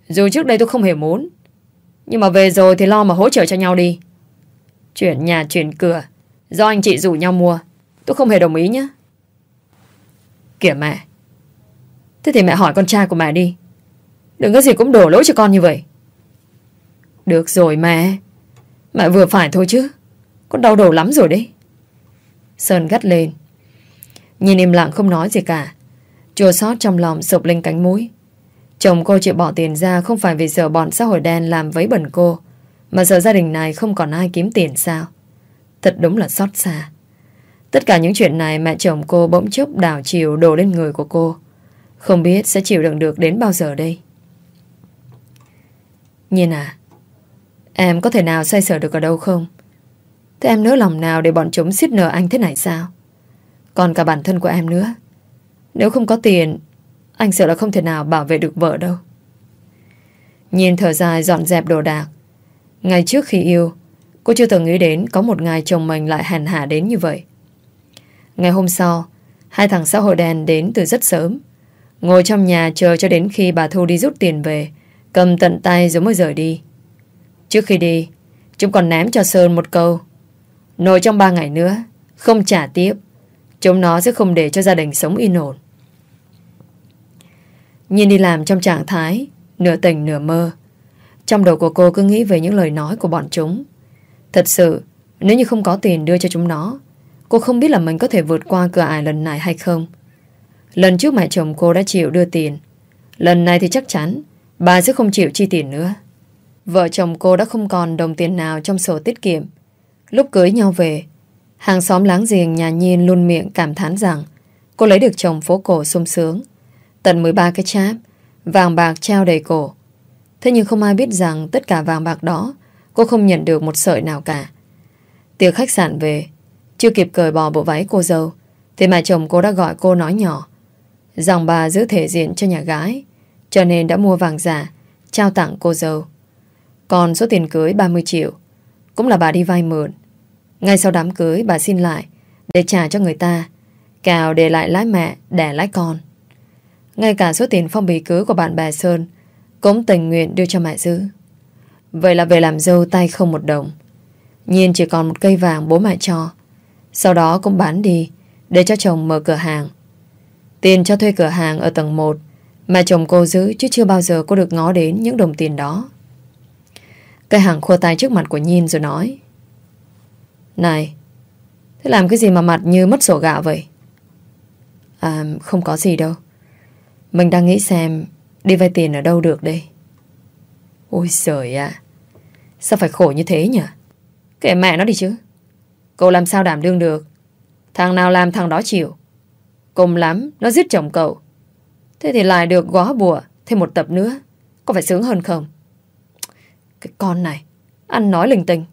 Dù trước đây tôi không hề muốn, Nhưng mà về rồi thì lo mà hỗ trợ cho nhau đi. Chuyển nhà chuyển cửa. Do anh chị rủ nhau mua. Tôi không hề đồng ý nhé Kìa mẹ. Thế thì mẹ hỏi con trai của mẹ đi. Đừng có gì cũng đổ lỗi cho con như vậy. Được rồi mẹ. Mẹ vừa phải thôi chứ. Con đau đầu lắm rồi đấy. Sơn gắt lên. Nhìn im lặng không nói gì cả. Chua sót trong lòng sụp lên cánh mũi. Chồng cô chịu bỏ tiền ra Không phải vì sợ bọn xã hội đen làm vấy bẩn cô, Mà sợ gia đình này không còn ai kiếm tiền sao. Thật đúng là xót xa. Tất cả những chuyện này mẹ chồng cô bỗng chốc đảo chiều đổ lên người của cô. Không biết sẽ chịu đựng được đến bao giờ đây. Nhiên à Em có thể nào xoay sở được ở đâu không? Thế em nỡ lòng nào để bọn chúng xiết nợ anh thế này sao? Còn cả bản thân của em nữa. Nếu không có tiền, Anh sợ là không thể nào bảo vệ được vợ đâu. Nhìn thở dài dọn dẹp đồ đạc. Ngày trước khi yêu Cô chưa từng nghĩ đến Có một ngày chồng mình lại hèn hạ đến như vậy. Ngày hôm sau, Hai thằng xã hội đen đến từ rất sớm. Ngồi trong nhà chờ cho đến khi bà Thu đi rút tiền về, Cầm tận tay rồi mới rời đi. Trước khi đi, Chúng còn ném cho Sơn một câu. Nội trong ba ngày nữa, Không trả tiếp. Chúng nó sẽ không để cho gia đình sống yên ổn. Nhìn đi làm trong trạng thái, Nửa tỉnh nửa mơ. Trong đầu của cô cứ nghĩ về những lời nói của bọn chúng. Thật sự, Nếu như không có tiền đưa cho chúng nó, Cô không biết là mình có thể vượt qua cửa ải lần này hay không. Lần trước mẹ chồng cô đã chịu đưa tiền. Lần này thì chắc chắn, Bà sẽ không chịu chi tiền nữa. Vợ chồng cô đã không còn đồng tiền nào trong sổ tiết kiệm. Lúc cưới nhau về, Hàng xóm láng giềng nhà Nhiên luôn miệng cảm thán rằng Cô lấy được chồng phố cổ sung sướng. Tận 13 cái cháp, Vàng bạc treo đầy cổ. Thế nhưng không ai biết rằng Tất cả vàng bạc đó Cô không nhận được một sợi nào cả. Tiệc khách sạn về. Chưa kịp cởi bỏ bộ váy cô dâu, Thì mà chồng cô đã gọi cô nói nhỏ. Rằng bà giữ thể diện cho nhà gái, Cho nên đã mua vàng giả, Trao tặng cô dâu. Còn số tiền cưới 30 triệu, Cũng là bà đi vay mượn. Ngay sau đám cưới, bà xin lại Để trả cho người ta Cào để lại lái mẹ, đẻ lái con. Ngay cả số tiền phong bì cưới của bạn bè Sơn Cũng tình nguyện đưa cho mẹ giữ. Vậy là về làm dâu tay không một đồng. Nhiên chỉ còn một cây vàng bố mẹ cho. Sau đó cũng bán đi, Để cho chồng mở cửa hàng. Tiền cho thuê cửa hàng ở tầng 1 Mà chồng cô giữ chứ chưa bao giờ cô được ngó đến những đồng tiền đó. Cây hàng khua tay trước mặt của Nhiên rồi nói, Này, Thế làm cái gì mà mặt như mất sổ gạo vậy? À không có gì đâu. Mình đang nghĩ xem Đi vay tiền ở đâu được đây. Ôi trời ạ Sao phải khổ như thế nhỉ? Kệ mẹ nó đi chứ. Cậu làm sao đảm đương được? Thằng nào làm thằng đó chịu. Cùng lắm, nó giết chồng cậu. Thế thì lại được gó bùa Thêm một tập nữa. Có phải sướng hơn không? Cái con này, Ăn nói linh tinh.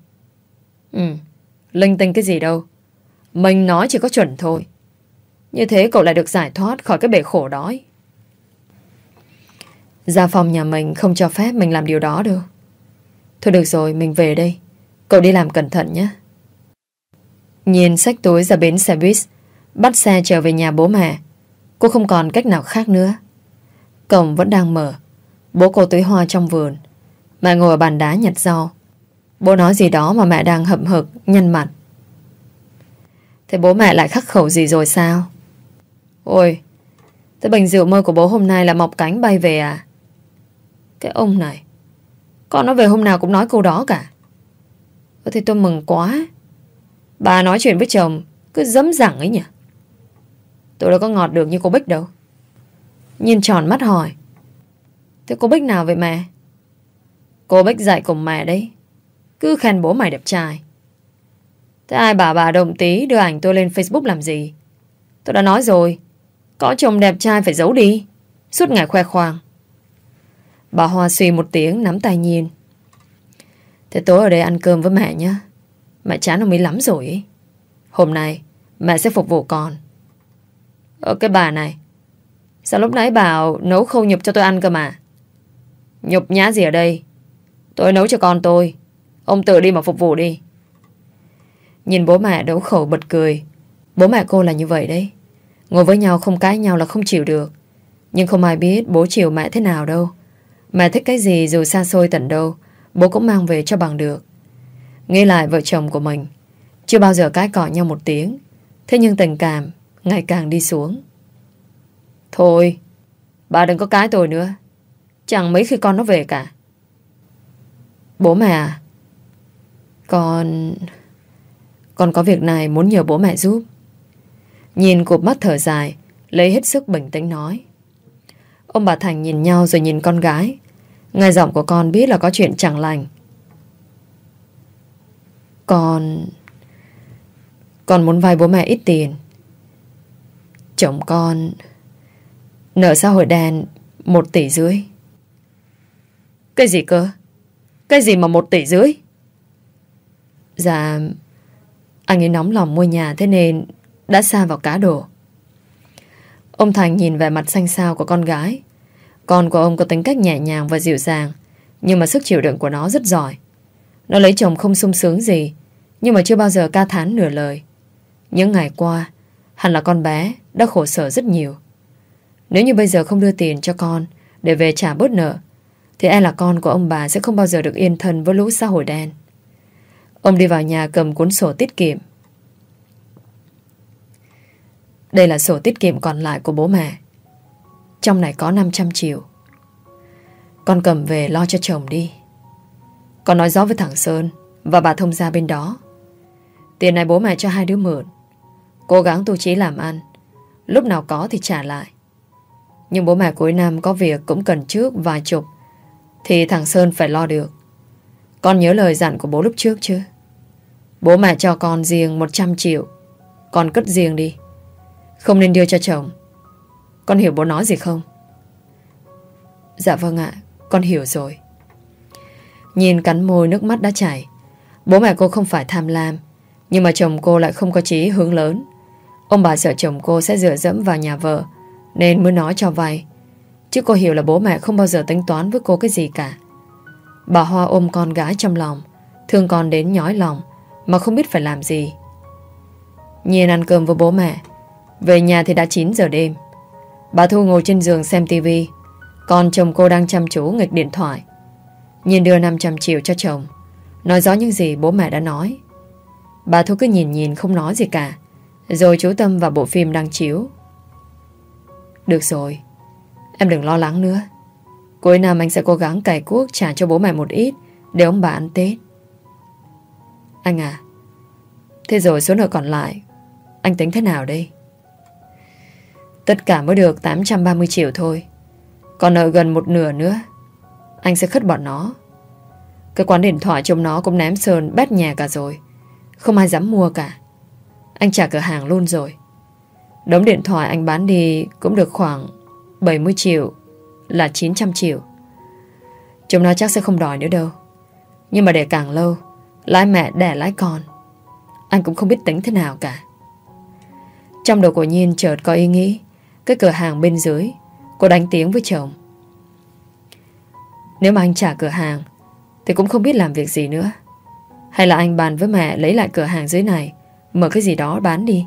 Ừ Linh tinh cái gì đâu. Mình nói chỉ có chuẩn thôi. Như thế cậu lại được giải thoát khỏi cái bể khổ đói. Gia phòng nhà mình không cho phép mình làm điều đó đâu Thôi được rồi, mình về đây. Cậu đi làm cẩn thận nhé. Nhìn sách túi ra bến xe buýt, Bắt xe trở về nhà bố mẹ. Cô không còn cách nào khác nữa. Cổng vẫn đang mở. Bố cô tưới hoa trong vườn. Mẹ ngồi ở bàn đá nhặt rau. Bố nói gì đó mà mẹ đang hậm hực, Nhăn mặt. Thế bố mẹ lại khắc khẩu gì rồi sao? Ôi, Thế bình rượu mơ của bố hôm nay là mọc cánh bay về à? Cái ông này. Con nó về hôm nào cũng nói câu đó cả. Ơ, thì tôi mừng quá. Bà nói chuyện với chồng, Cứ dấm dẳng ấy nhỉ? Tôi đâu có ngọt được như cô Bích đâu. Nhìn tròn mắt hỏi, Thế cô Bích nào vậy mẹ? Cô Bích dạy cùng mẹ đấy, Cứ khen bố mày đẹp trai. Thế ai bảo bà đồng tí đưa ảnh tôi lên Facebook làm gì? Tôi đã nói rồi, Có chồng đẹp trai phải giấu đi, Suốt ngày khoe khoang. Bà Hoa suy một tiếng, nắm tay nhìn. Thế tối ở đây ăn cơm với mẹ nhé. Mẹ chán ông ấy lắm rồi ấy. Hôm nay, mẹ sẽ phục vụ con. Ở cái bà này. Sao lúc nãy bảo nấu khâu nhục cho tôi ăn cơ mà? Nhục nhã gì ở đây? Tôi nấu cho con tôi. Ông tự đi mà phục vụ đi. Nhìn bố mẹ đấu khẩu bật cười. Bố mẹ cô là như vậy đấy. Ngồi với nhau không cãi nhau là không chịu được. Nhưng không ai biết bố chiều mẹ thế nào đâu. Mẹ thích cái gì dù xa xôi tận đâu, Bố cũng mang về cho bằng được. Nghĩ lại vợ chồng của mình, Chưa bao giờ cãi cọ nhau một tiếng. Thế nhưng tình cảm ngày càng đi xuống. Thôi, Bà đừng có cái tôi nữa. Chẳng mấy khi con nó về cả. Bố mẹ à Con Con có việc này muốn nhờ bố mẹ giúp. Nhìn cụp mắt thở dài, Lấy hết sức bình tĩnh nói. Ông bà Thành nhìn nhau rồi nhìn con gái. Nghe giọng của con biết là có chuyện chẳng lành. Con Con muốn vay bố mẹ ít tiền. Chồng con, Nợ xã hội đen Một tỷ rưỡi. Cái gì cơ? Cái gì mà một tỷ rưỡi? Dạ Anh ấy nóng lòng mua nhà thế nên Đã xa vào cá đồ Ông Thành nhìn về mặt xanh xao của con gái. Con của ông có tính cách nhẹ nhàng và dịu dàng, Nhưng mà sức chịu đựng của nó rất giỏi. Nó lấy chồng không sung sướng gì, Nhưng mà chưa bao giờ ca thán nửa lời. Những ngày qua, Hẳn là con bé đã khổ sở rất nhiều. Nếu như bây giờ không đưa tiền cho con Để về trả bớt nợ, Thì e là con của ông bà sẽ không bao giờ được yên thân Với lũ xã hội đen. Ông đi vào nhà cầm cuốn sổ tiết kiệm. Đây là sổ tiết kiệm còn lại của bố mẹ. Trong này có 500 triệu. Con cầm về lo cho chồng đi. Con nói rõ với thằng Sơn Và bà thông gia bên đó. Tiền này bố mẹ cho hai đứa mượn. Cố gắng tu trí làm ăn. Lúc nào có thì trả lại. Nhưng bố mẹ cuối năm có việc cũng cần trước vài chục, Thì thằng Sơn phải lo được. Con nhớ lời dặn của bố lúc trước chứ? Bố mẹ cho con riêng 100 triệu. Con cất riêng đi. Không nên đưa cho chồng. Con hiểu bố nói gì không? Dạ vâng ạ, Con hiểu rồi. Nhìn cắn môi nước mắt đã chảy. Bố mẹ cô không phải tham lam, Nhưng mà chồng cô lại không có chí hướng lớn. Ông bà sợ chồng cô sẽ dựa dẫm vào nhà vợ, nên mới nói cho vay. Chứ cô hiểu là bố mẹ không bao giờ tính toán với cô cái gì cả. Bà Hoa ôm con gái trong lòng, Thương con đến nhói lòng, Mà không biết phải làm gì. Nhiên ăn cơm với bố mẹ, Về nhà thì đã 9 giờ đêm. Bà Thu ngồi trên giường xem tivi Còn chồng cô đang chăm chú nghịch điện thoại. Nhiên đưa 500 triệu cho chồng. Nói rõ những gì bố mẹ đã nói. Bà Thu cứ nhìn nhìn không nói gì cả. Rồi chú tâm vào bộ phim đang chiếu. Được rồi. Em đừng lo lắng nữa. Cuối năm anh sẽ cố gắng cải cuốc trả cho bố mẹ một ít Để ông bà ăn Tết. Anh à Thế rồi số nợ còn lại, Anh tính thế nào đây? Tất cả mới được 830 triệu thôi Còn nợ gần một nửa nữa Anh sẽ khất bọn nó Cái quán điện thoại trong nó cũng ném sơn Bét nhà cả rồi Không ai dám mua cả Anh trả cửa hàng luôn rồi Đống điện thoại anh bán đi cũng được khoảng 70 triệu là 900 triệu. Chúng nó chắc sẽ không đòi nữa đâu. Nhưng mà để càng lâu, lái mẹ đẻ lái con. Anh cũng không biết tính thế nào cả. Trong đầu của Nhiên chợt có ý nghĩ cái cửa hàng bên dưới. Cô đánh tiếng với chồng. Nếu mà anh trả cửa hàng, thì cũng không biết làm việc gì nữa. Hay là anh bàn với mẹ lấy lại cửa hàng dưới này, mở cái gì đó bán đi.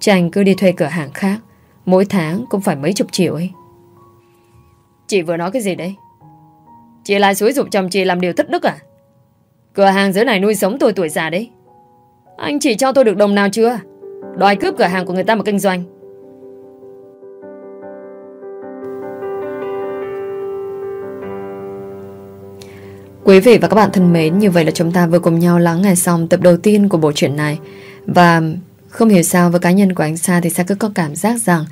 Chứ anh cứ đi thuê cửa hàng khác, Mỗi tháng cũng phải mấy chục triệu ấy. Chị vừa nói cái gì đấy Chị lại xúi dục chồng chị làm điều thất đức à? Cửa hàng dưới này nuôi sống tôi tuổi già đấy. Anh chỉ cho tôi được đồng nào chưa? Đòi cướp cửa hàng của người ta mà kinh doanh. Quý vị và các bạn thân mến, như vậy là chúng ta vừa cùng nhau lắng nghe xong tập đầu tiên của bộ truyện này. Và không hiểu sao với cá nhân của anh Sa thì Sa cứ có cảm giác rằng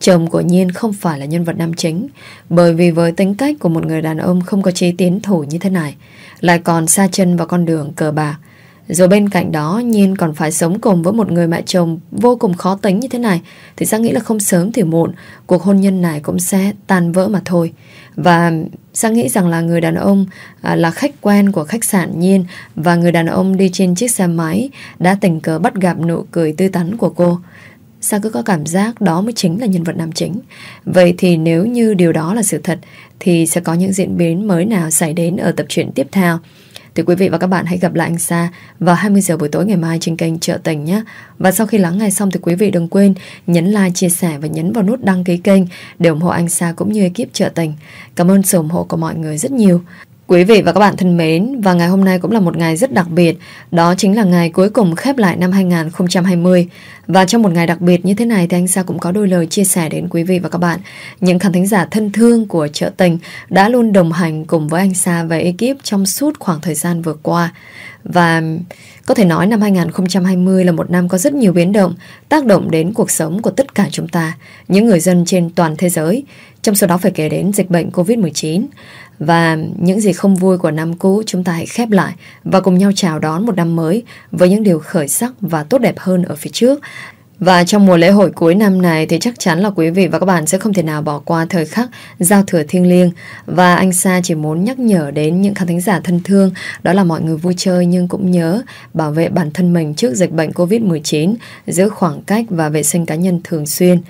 chồng của Nhiên không phải là nhân vật nam chính. Bởi vì với tính cách của một người đàn ông không có trí tiến thủ như thế này, lại còn xa chân vào con đường cờ bạc, rồi bên cạnh đó Nhiên còn phải sống cùng với một người mẹ chồng vô cùng khó tính như thế này Thì Sa nghĩ là không sớm thì muộn Cuộc hôn nhân này cũng sẽ tan vỡ mà thôi Và Sang nghĩ rằng là người đàn ông à, là khách quen của khách sạn Nhiên Và người đàn ông đi trên chiếc xe máy Đã tình cờ bắt gặp nụ cười tươi tắn của cô. Sang cứ có cảm giác đó mới chính là nhân vật nam chính? Vậy thì nếu như điều đó là sự thật Thì sẽ có những diễn biến mới nào xảy đến ở tập truyện tiếp theo? Thì quý vị và các bạn hãy gặp lại anh Sa vào 20 giờ buổi tối ngày mai trên kênh Trợ Tình nhé. Và sau khi lắng nghe xong thì quý vị đừng quên nhấn like, chia sẻ và nhấn vào nút đăng ký kênh để ủng hộ anh Sa cũng như ekip Trợ Tình. Cảm ơn sự ủng hộ của mọi người rất nhiều. Quý vị và các bạn thân mến, và ngày hôm nay cũng là một ngày rất đặc biệt, đó chính là ngày cuối cùng khép lại năm 2020. Và trong một ngày đặc biệt như thế này thì anh Sa cũng có đôi lời chia sẻ đến quý vị và các bạn. Những khán thính giả thân thương của Trợ Tình đã luôn đồng hành cùng với anh Sa và ekip trong suốt khoảng thời gian vừa qua. Và có thể nói năm 2020 là một năm có rất nhiều biến động, tác động đến cuộc sống của tất cả chúng ta, những người dân trên toàn thế giới. Trong số đó phải kể đến dịch bệnh COVID-19. Và những gì không vui của năm cũ chúng ta hãy khép lại và cùng nhau chào đón một năm mới với những điều khởi sắc và tốt đẹp hơn ở phía trước. Và trong mùa lễ hội cuối năm này thì chắc chắn là quý vị và các bạn sẽ không thể nào bỏ qua thời khắc giao thừa thiêng liêng. Và anh Sa chỉ muốn nhắc nhở đến những khán thính giả thân thương đó là mọi người vui chơi nhưng cũng nhớ bảo vệ bản thân mình trước dịch bệnh Covid-19, giữ khoảng cách và vệ sinh cá nhân thường xuyên.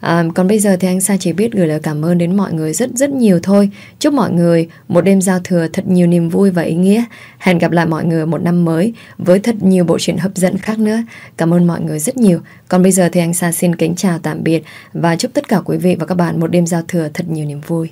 À, còn bây giờ thì anh Sa chỉ biết gửi lời cảm ơn đến mọi người rất rất nhiều thôi. Chúc mọi người một đêm giao thừa thật nhiều niềm vui và ý nghĩa. Hẹn gặp lại mọi người một năm mới với thật nhiều bộ truyện hấp dẫn khác nữa. Cảm ơn mọi người rất nhiều. Còn bây giờ thì anh Sa xin kính chào tạm biệt và chúc tất cả quý vị và các bạn một đêm giao thừa thật nhiều niềm vui.